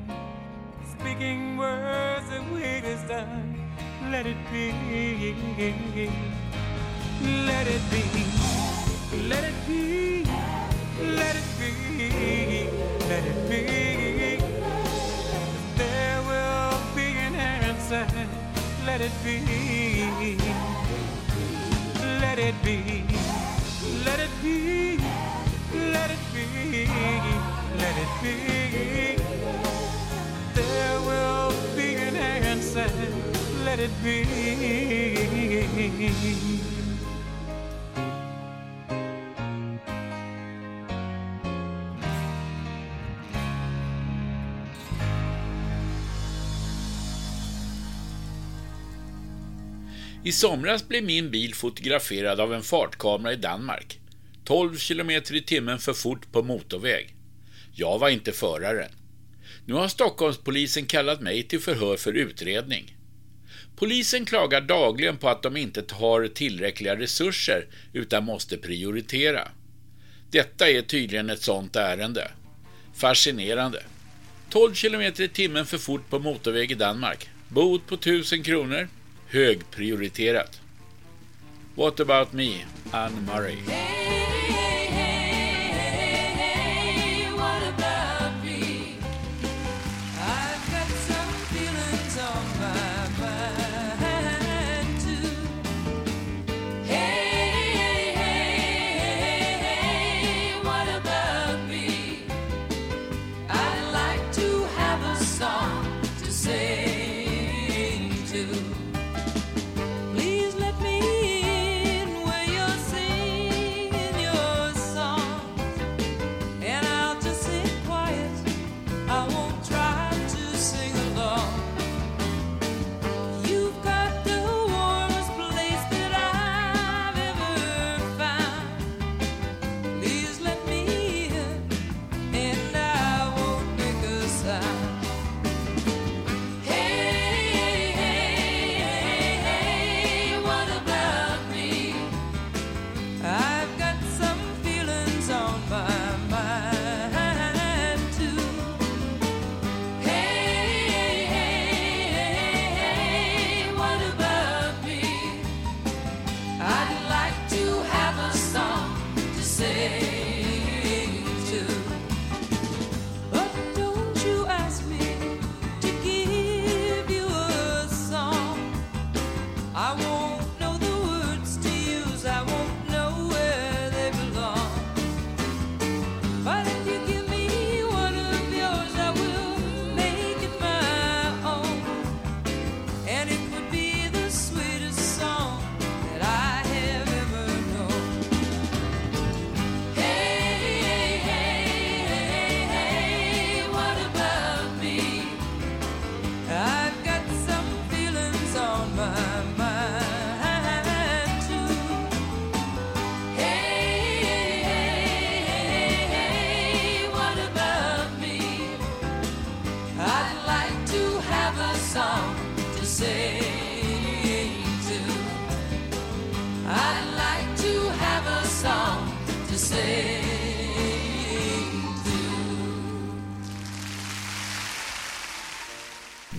speaking words of wisdom. Let it be. Let it be. Let it be. Let answer. Let it be. Let it be. Let it be. Let it be. Let it be. There will be an answer. Let it be. I somras blev min bil fotograferad av en fartkamera i Danmark. 12 km i timmen för fort på motorväg. Jag var inte föraren. Nu har Stockholmspolisen kallat mig till förhör för utredning. Polisen klagar dagligen på att de inte har tillräckliga resurser utan måste prioritera. Detta är tydligen ett sådant ärende. Fascinerande. 12 km i timmen för fort på motorväg i Danmark. Bot på 1000 kronor. Högprioriterat. What about me, Anne Murray?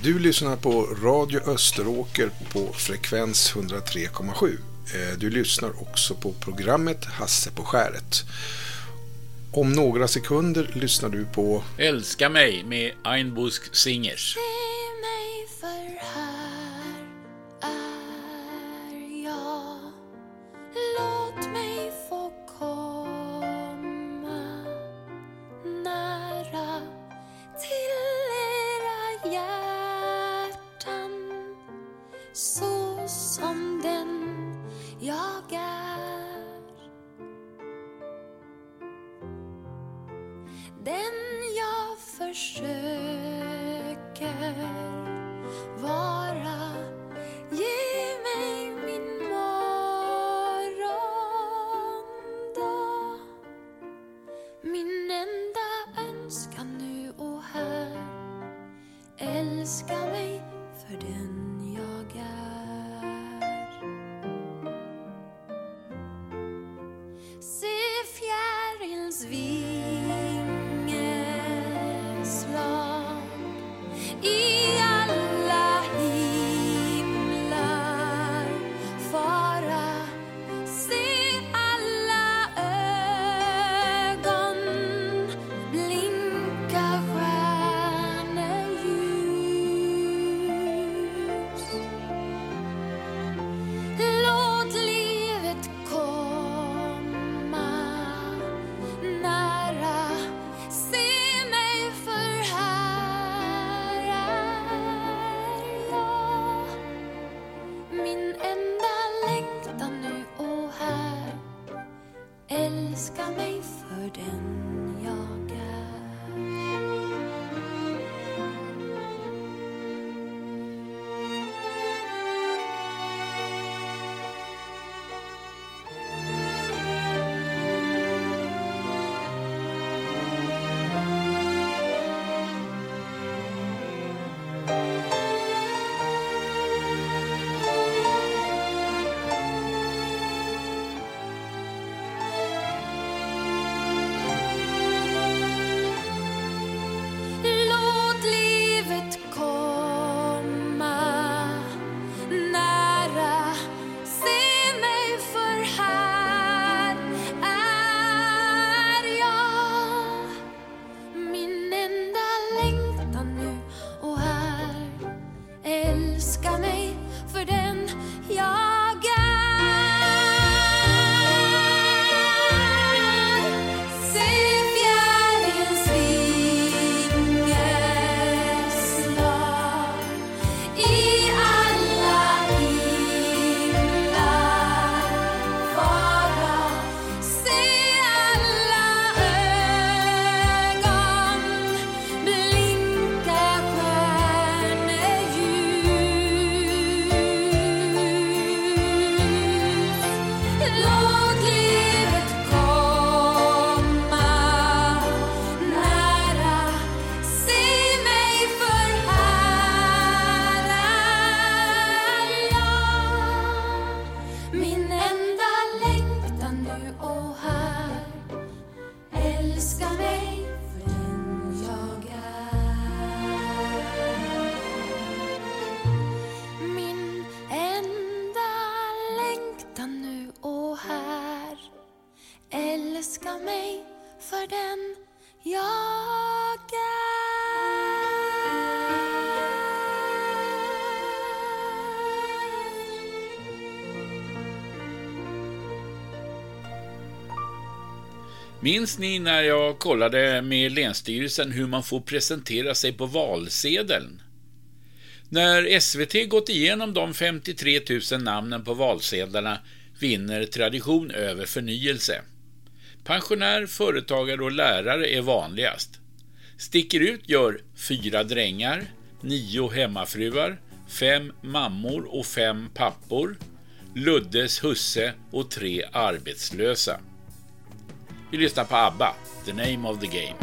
Du lyssnar på Radio Österåker på frekvens 103,7. Eh, du lyssnar också på programmet Hasse på skäret. Om några sekunder lyssnar du på Älska mig med Einbusk Singers. Minns ni när jag kollade med Länsstyrelsen hur man får presentera sig på valsedeln? När SVT gått igenom de 53 000 namnen på valsedlarna vinner tradition över förnyelse. Pensionär, företagare och lärare är vanligast. Sticker ut gör fyra drängar, nio hemmafruar, fem mammor och fem pappor, Luddes husse och tre arbetslösa. Vi lyssnar på ABBA, The Name of the Game.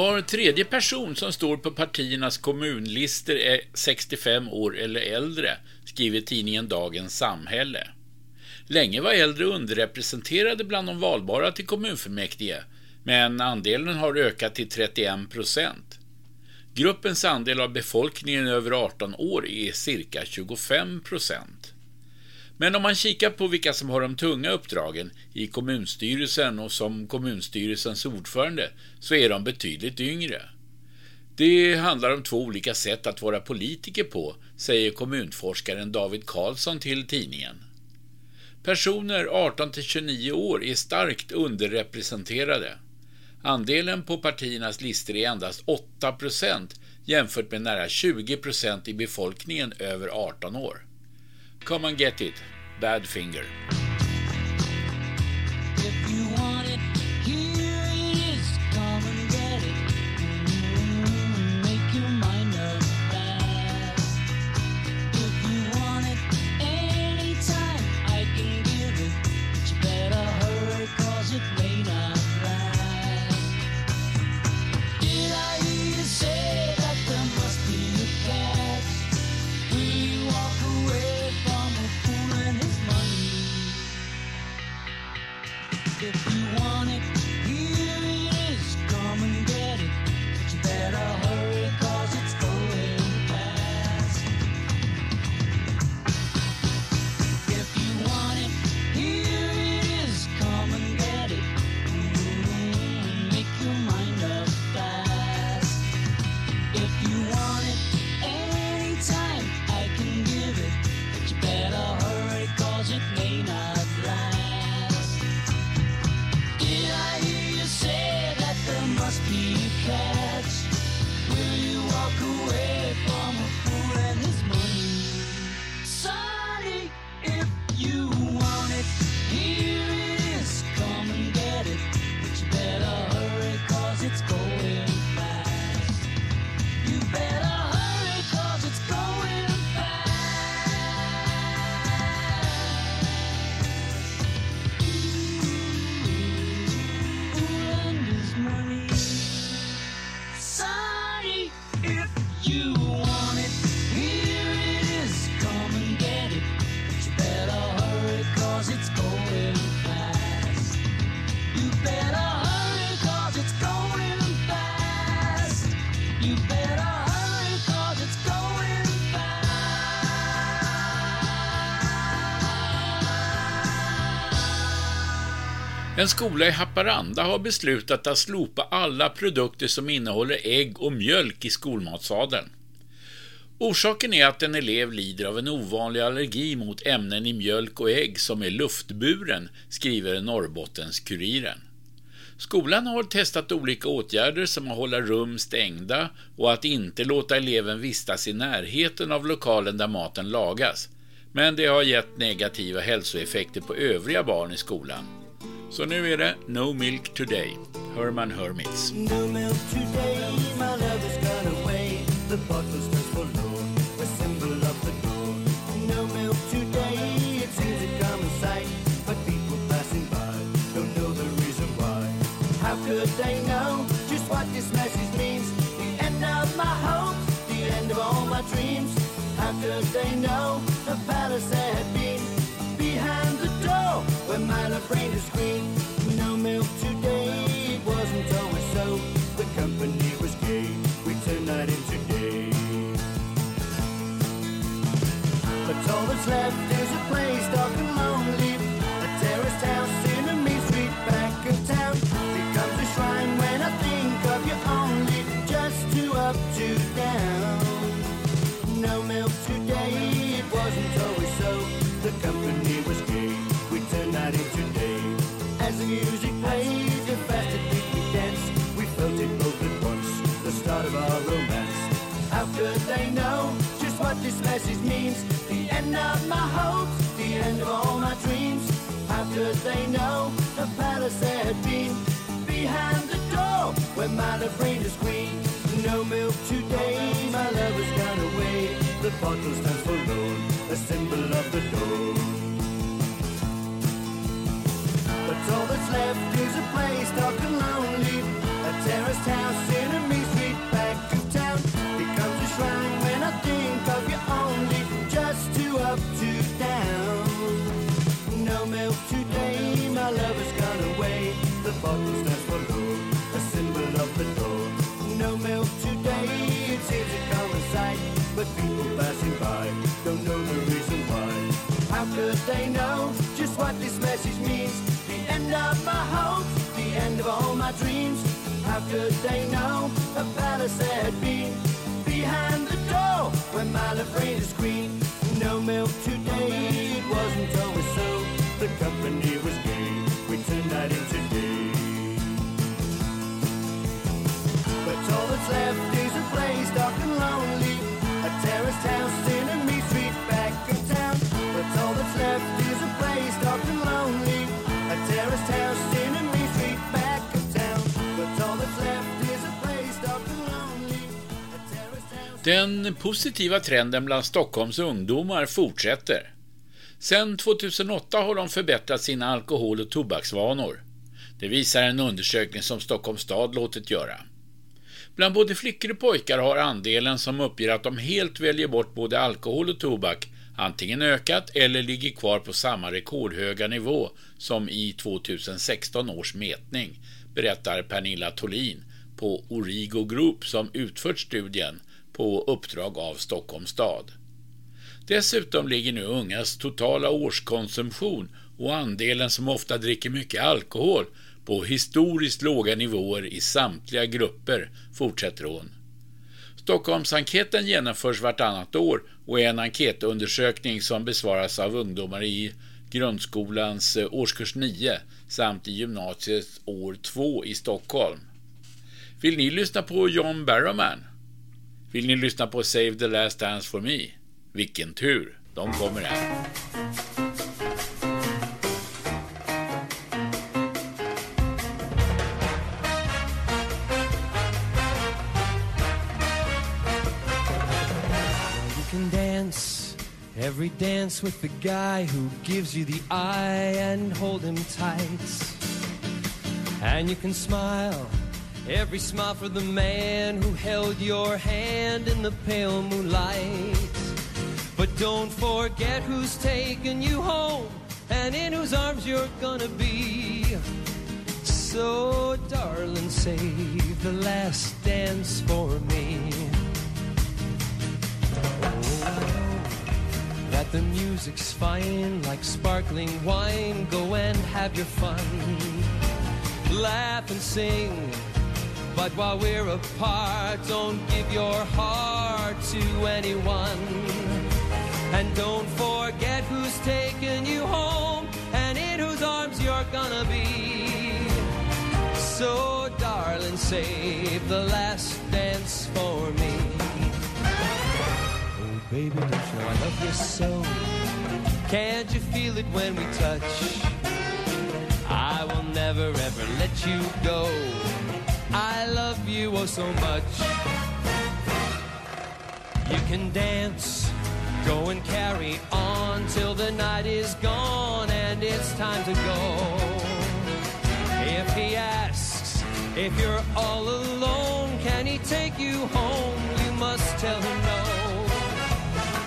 Var tredje person som står på partiernas kommunlistor är 65 år eller äldre, skriver tidningen Dagens Samhälle. Länge var äldre underrepresenterade bland de valbara till kommunfullmäktige, men andelen har ökat till 31 procent. Gruppens andel av befolkningen över 18 år är cirka 25 procent. Men om man kikar på vilka som har de tunga uppdragen i kommunstyrelsen och som kommunstyrelsens ordförande så är de betydligt yngre. Det handlar om två olika sätt att vara politiker på, säger kommunforskaren David Karlsson till tidningen. Personer 18 till 29 år är starkt underrepresenterade. Andelen på partiernas listor är endast 8 procent jämfört med nära 20 procent i befolkningen över 18 år. Come and get it. Bad finger. if you want it. En skola i Haparanda har beslutat att slopa alla produkter som innehåller ägg och mjölk i skolmatsadeln. Orsaken är att en elev lider av en ovanlig allergi mot ämnen i mjölk och ägg som är luftburen, skriver Norrbottens-Kuriren. Skolan har testat olika åtgärder som att hålla rum stängda och att inte låta eleven vistas i närheten av lokalen där maten lagas. Men det har gett negativa hälsoeffekter på övriga barn i skolan. Så nu är det No Milk Today, Herman Hermits. No milk today, my love gone away. The for a symbol of the door. No milk today, it seems a common sight. But people passing by don't know the reason why. How could they know just what this message means? The end of my hopes, the end of all my dreams. How could they know the palace had been where my reigned to scream? No milk today, it wasn't always so. The company was gay, we turned night into day. But all that's left message means? The end of my hopes, the end of all my dreams. How could they know the palace there had been behind the door where my reigned as queen? No milk today, my love has gone away. The bottle stands for Lord, a symbol of the door. But all that's left is a place dark and lonely, a terraced house in a my dreams. How could they know a palace there had been behind the door when my reigned as queen? No milk today, it wasn't always so. The company was gay, we turned that into day. But all that's left is a place dark and lonely, a terraced house in a Den positiva trenden bland Stockholms ungdomar fortsätter. Sedan 2008 har de förbättrat sina alkohol och tobaksvanor. Det visar en undersökning som Stockholms stad låtit göra. Bland både flickor och pojkar har andelen som uppger att de helt väljer bort både alkohol och tobak antingen ökat eller ligger kvar på samma rekordhöga nivå som i 2016 års mätning, berättar Pernilla Tolin på Origo Group som utfört studien på uppdrag av Stockholms stad. Dessutom ligger nu ungas totala årskonsumtion och andelen som ofta dricker mycket alkohol på historiskt låga nivåer i samtliga grupper, fortsätter hon. Stockholmsenkäten genomförs vartannat år och är en enkätundersökning som besvaras av ungdomar i grundskolans eh, årskurs 9 samt i gymnasiets år 2 i Stockholm. Vill ni lyssna på John Barrowman? Vill ni lyssna på Save the Last Dance for Me? Vilken tur! De kommer här. You can dance every dance with the guy who gives you the eye and hold him tight. And you can smile every smile for the man who held your hand in the pale moonlight. But don't forget who's taking you home and in whose arms you're gonna be. So, darling, save the last dance for me. Oh, that the music's fine like sparkling wine. Go and have your fun. laugh and sing. But while we're apart, don't give your heart to anyone. And don't forget who's taken you home and in whose arms you're gonna be. So, darling, save the last dance for me. Oh, baby, don't you know I love you so? Can't you feel it when we touch? I will never ever let you go. I love you oh so much. You can dance, go and carry on till the night is gone and it's time to go. If he asks if you're all alone, can he take you home? You must tell him no.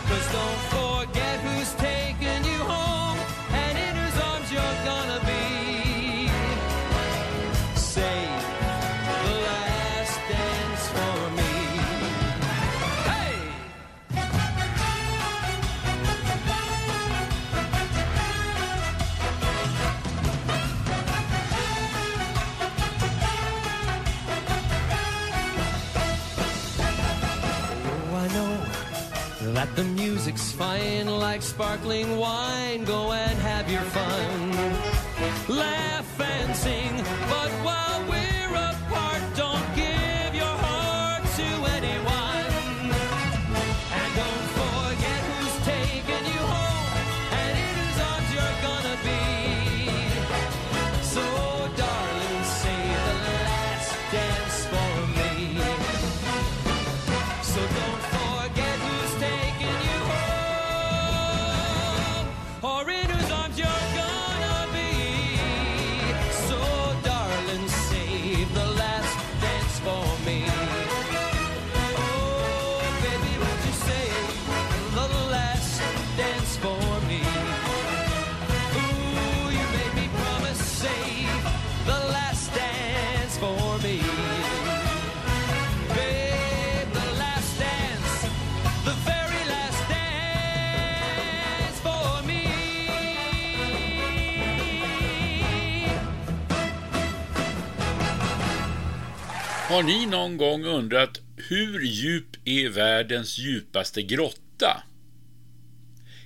Cause don't that the music's fine like sparkling wine. Go and have your fun. Laugh and sing, Har ni någon gång undrat hur djup är världens djupaste grotta?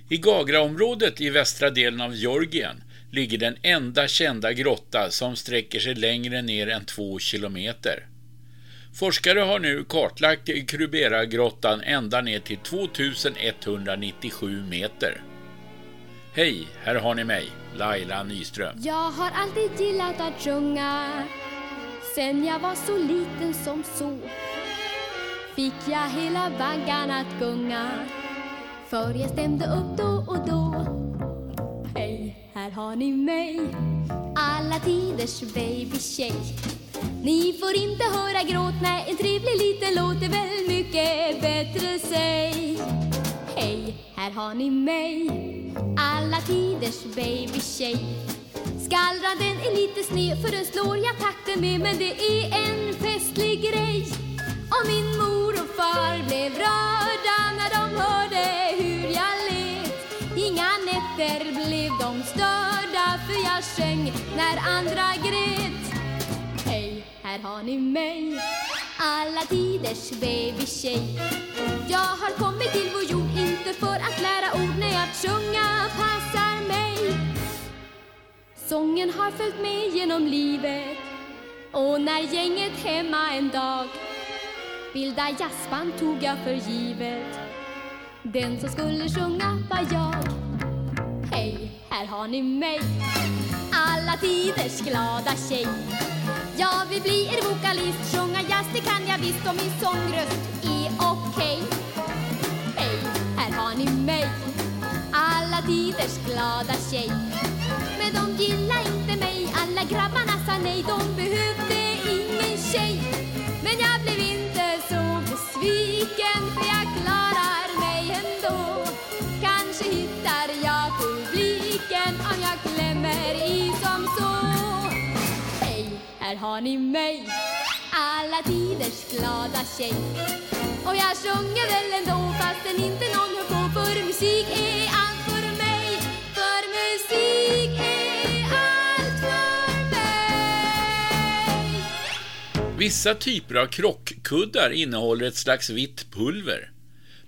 I Gagraområdet i västra delen av Georgien ligger den enda kända grotta som sträcker sig längre ner än två kilometer. Forskare har nu kartlagt Krubera-grottan ända ner till 2197 meter. Hej, här har ni mig, Laila Nyström. Jag har alltid gillat att sjunga Sen jag var så liten som så Fick jag hela vaggan att gunga. För jag stämde upp då och då. Hej, här har ni mig Alla tiders babytjej Ni får inte höra gråt Nej, en trevlig liten låt är väl mycket bättre säg. Hej, här har ni mig Alla tiders babytjej Skallran den är lite sned för den slår jag takten med. Men det är en festlig grej. Och min mor och far blev rörda när de hörde hur jag lät Inga nätter blev de störda för jag sjöng när andra grät. Hej, här har ni mig alla tiders babytjej. Jag har kommit till vår jord inte för att lära ord Nej, att sjunga passar mig. Sången har följt med genom livet. Och när gänget hemma en dag Bilda jazzband tog jag för givet. Den som skulle sjunga var jag. Hej, här har ni mig. Alla tiders glada tjej. Jag vill bli er vokalist. Sjunga jazz, det kan jag visst. Och min sångröst är okej. Hej, här har ni mig. Alla tiders glada tjej. Gillar inte mig. Alla grabbarna sa nej De behövde ingen tjej. Men jag blev inte så besviken För jag klarar mig ändå. Kanske hittar jag publiken Om jag klämmer i som så. Hej, här har ni mig Alla tiders glada tjej. Och jag sjunger väl ändå Fastän inte någon hör på För musik. Är allt för mig För musik är Vissa typer av krockkuddar innehåller ett slags vitt pulver.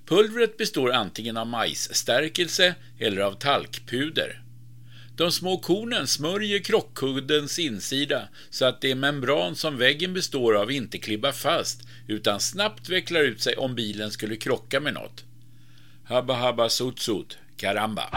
Pulvret består antingen av majsstärkelse eller av talkpuder. De små kornen smörjer krockkuddens insida så att det membran som väggen består av inte klibbar fast utan snabbt vecklar ut sig om bilen skulle krocka med något. Habba habba sot sot, karamba.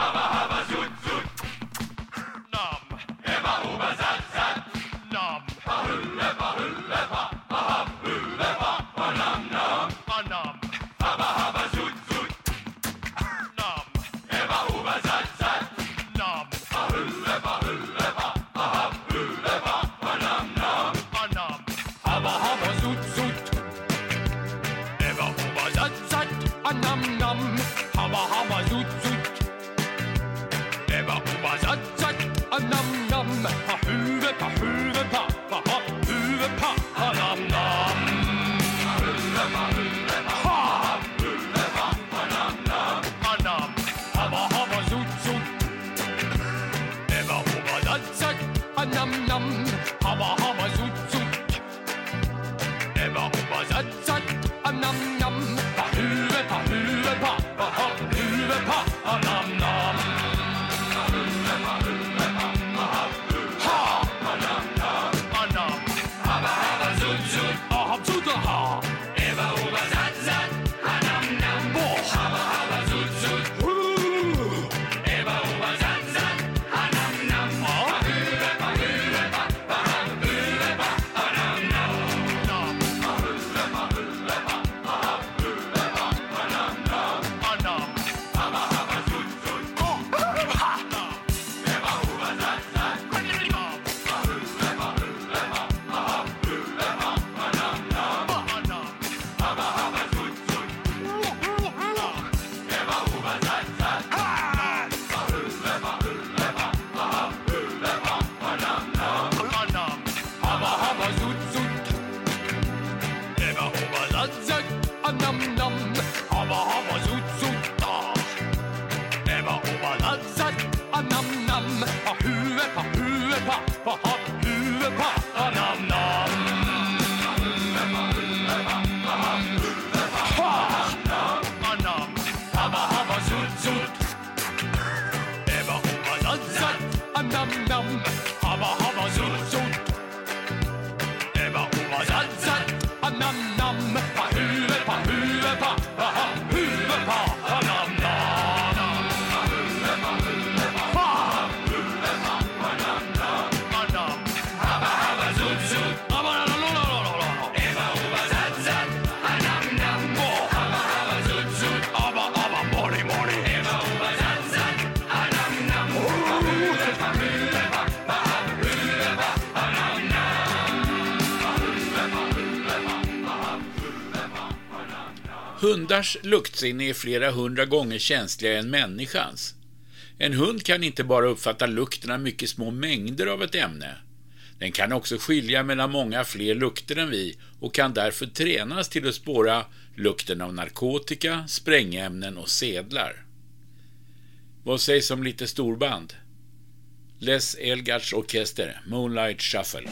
Hundars luktsinne är flera hundra gånger känsligare än människans. En hund kan inte bara uppfatta lukten av mycket små mängder av ett ämne. Den kan också skilja mellan många fler lukter än vi och kan därför tränas till att spåra lukten av narkotika, sprängämnen och sedlar. Vad sägs om lite storband? Les Elgards orkester, Moonlight Shuffle.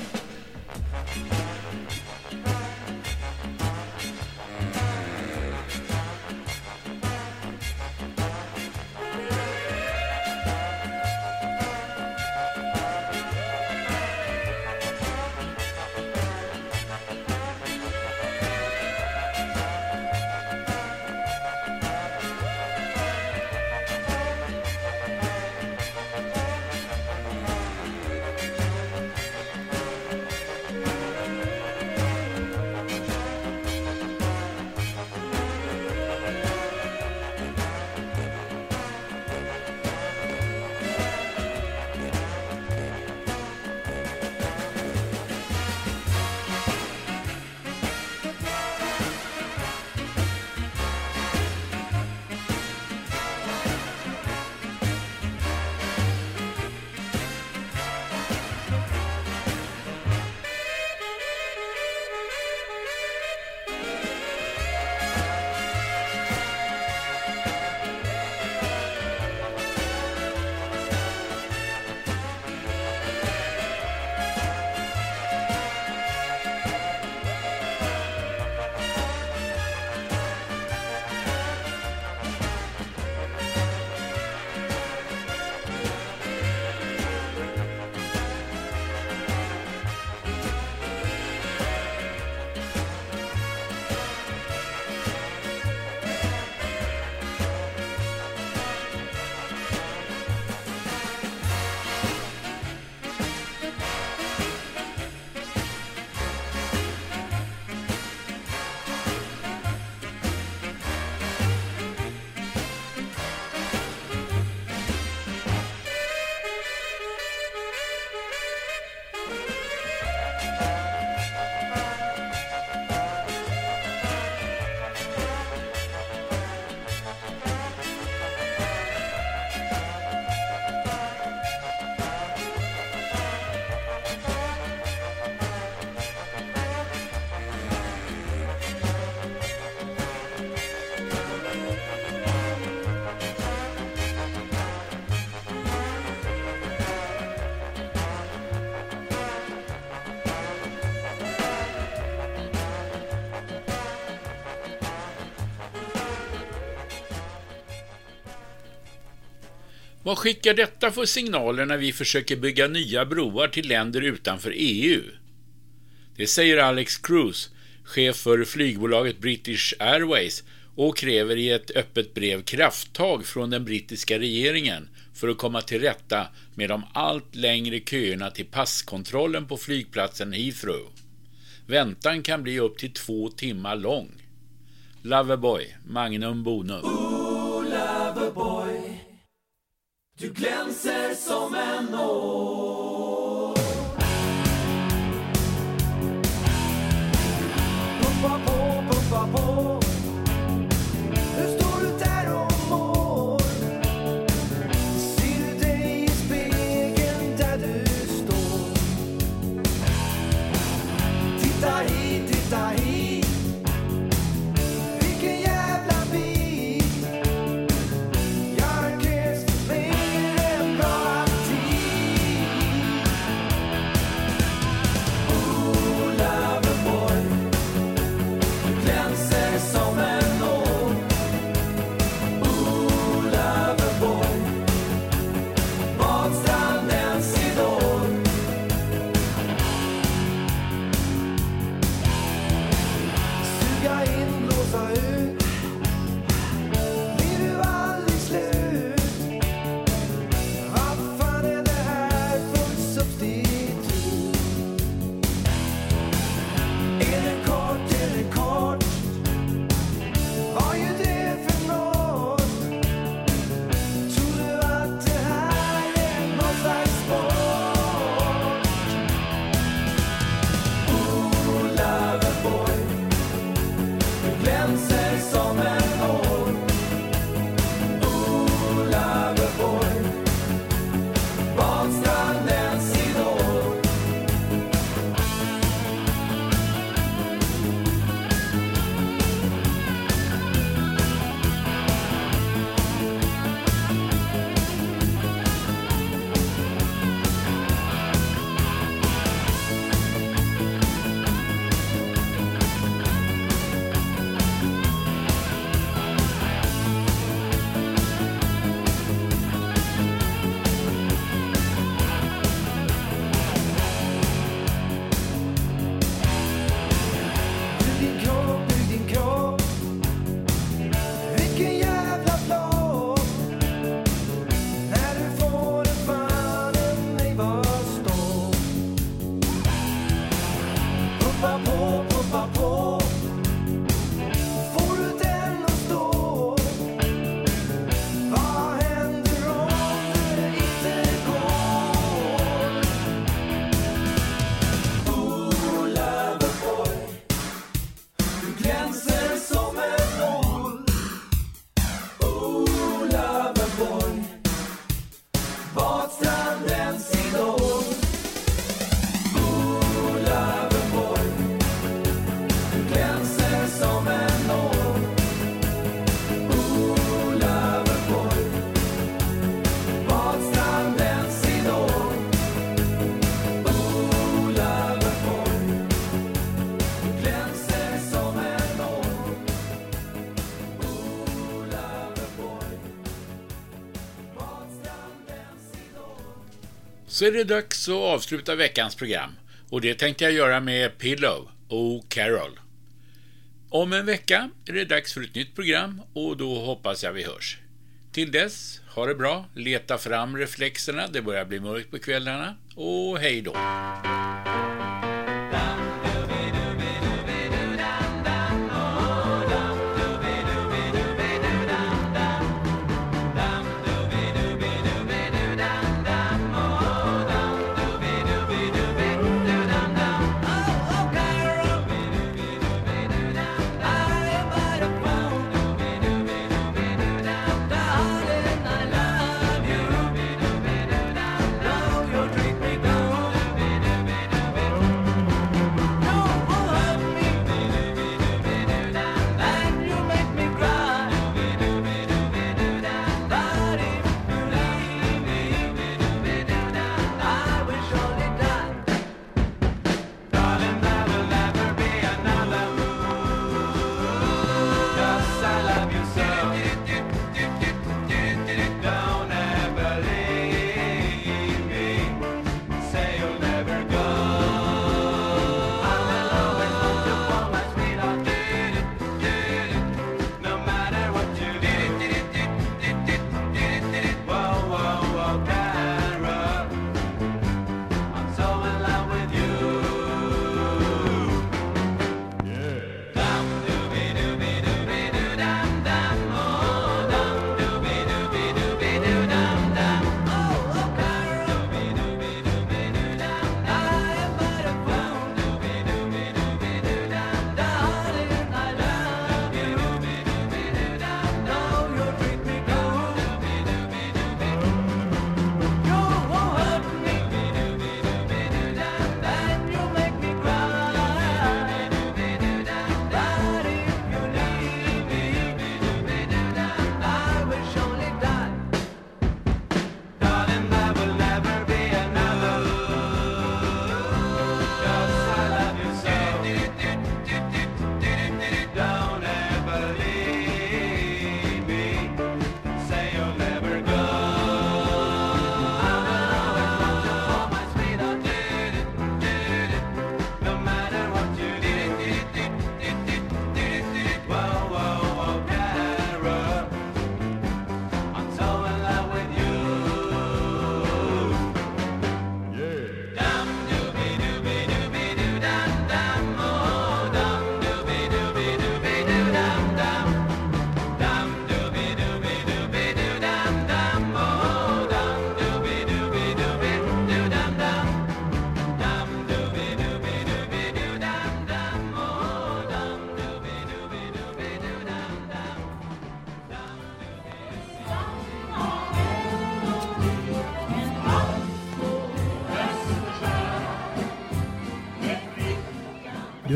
Vad skickar detta för signaler när vi försöker bygga nya broar till länder utanför EU? Det säger Alex Cruz, chef för flygbolaget British Airways och kräver i ett öppet brev krafttag från den brittiska regeringen för att komma till rätta med de allt längre köerna till passkontrollen på flygplatsen Heathrow. Väntan kan bli upp till två timmar lång. Loverboy, Magnum Bonum. Oh, Loverboy du glänser som en nål Så är det dags att avsluta veckans program och det tänkte jag göra med Pillow och Carol. Om en vecka är det dags för ett nytt program och då hoppas jag vi hörs. Till dess, ha det bra, leta fram reflexerna, det börjar bli mörkt på kvällarna och hej då.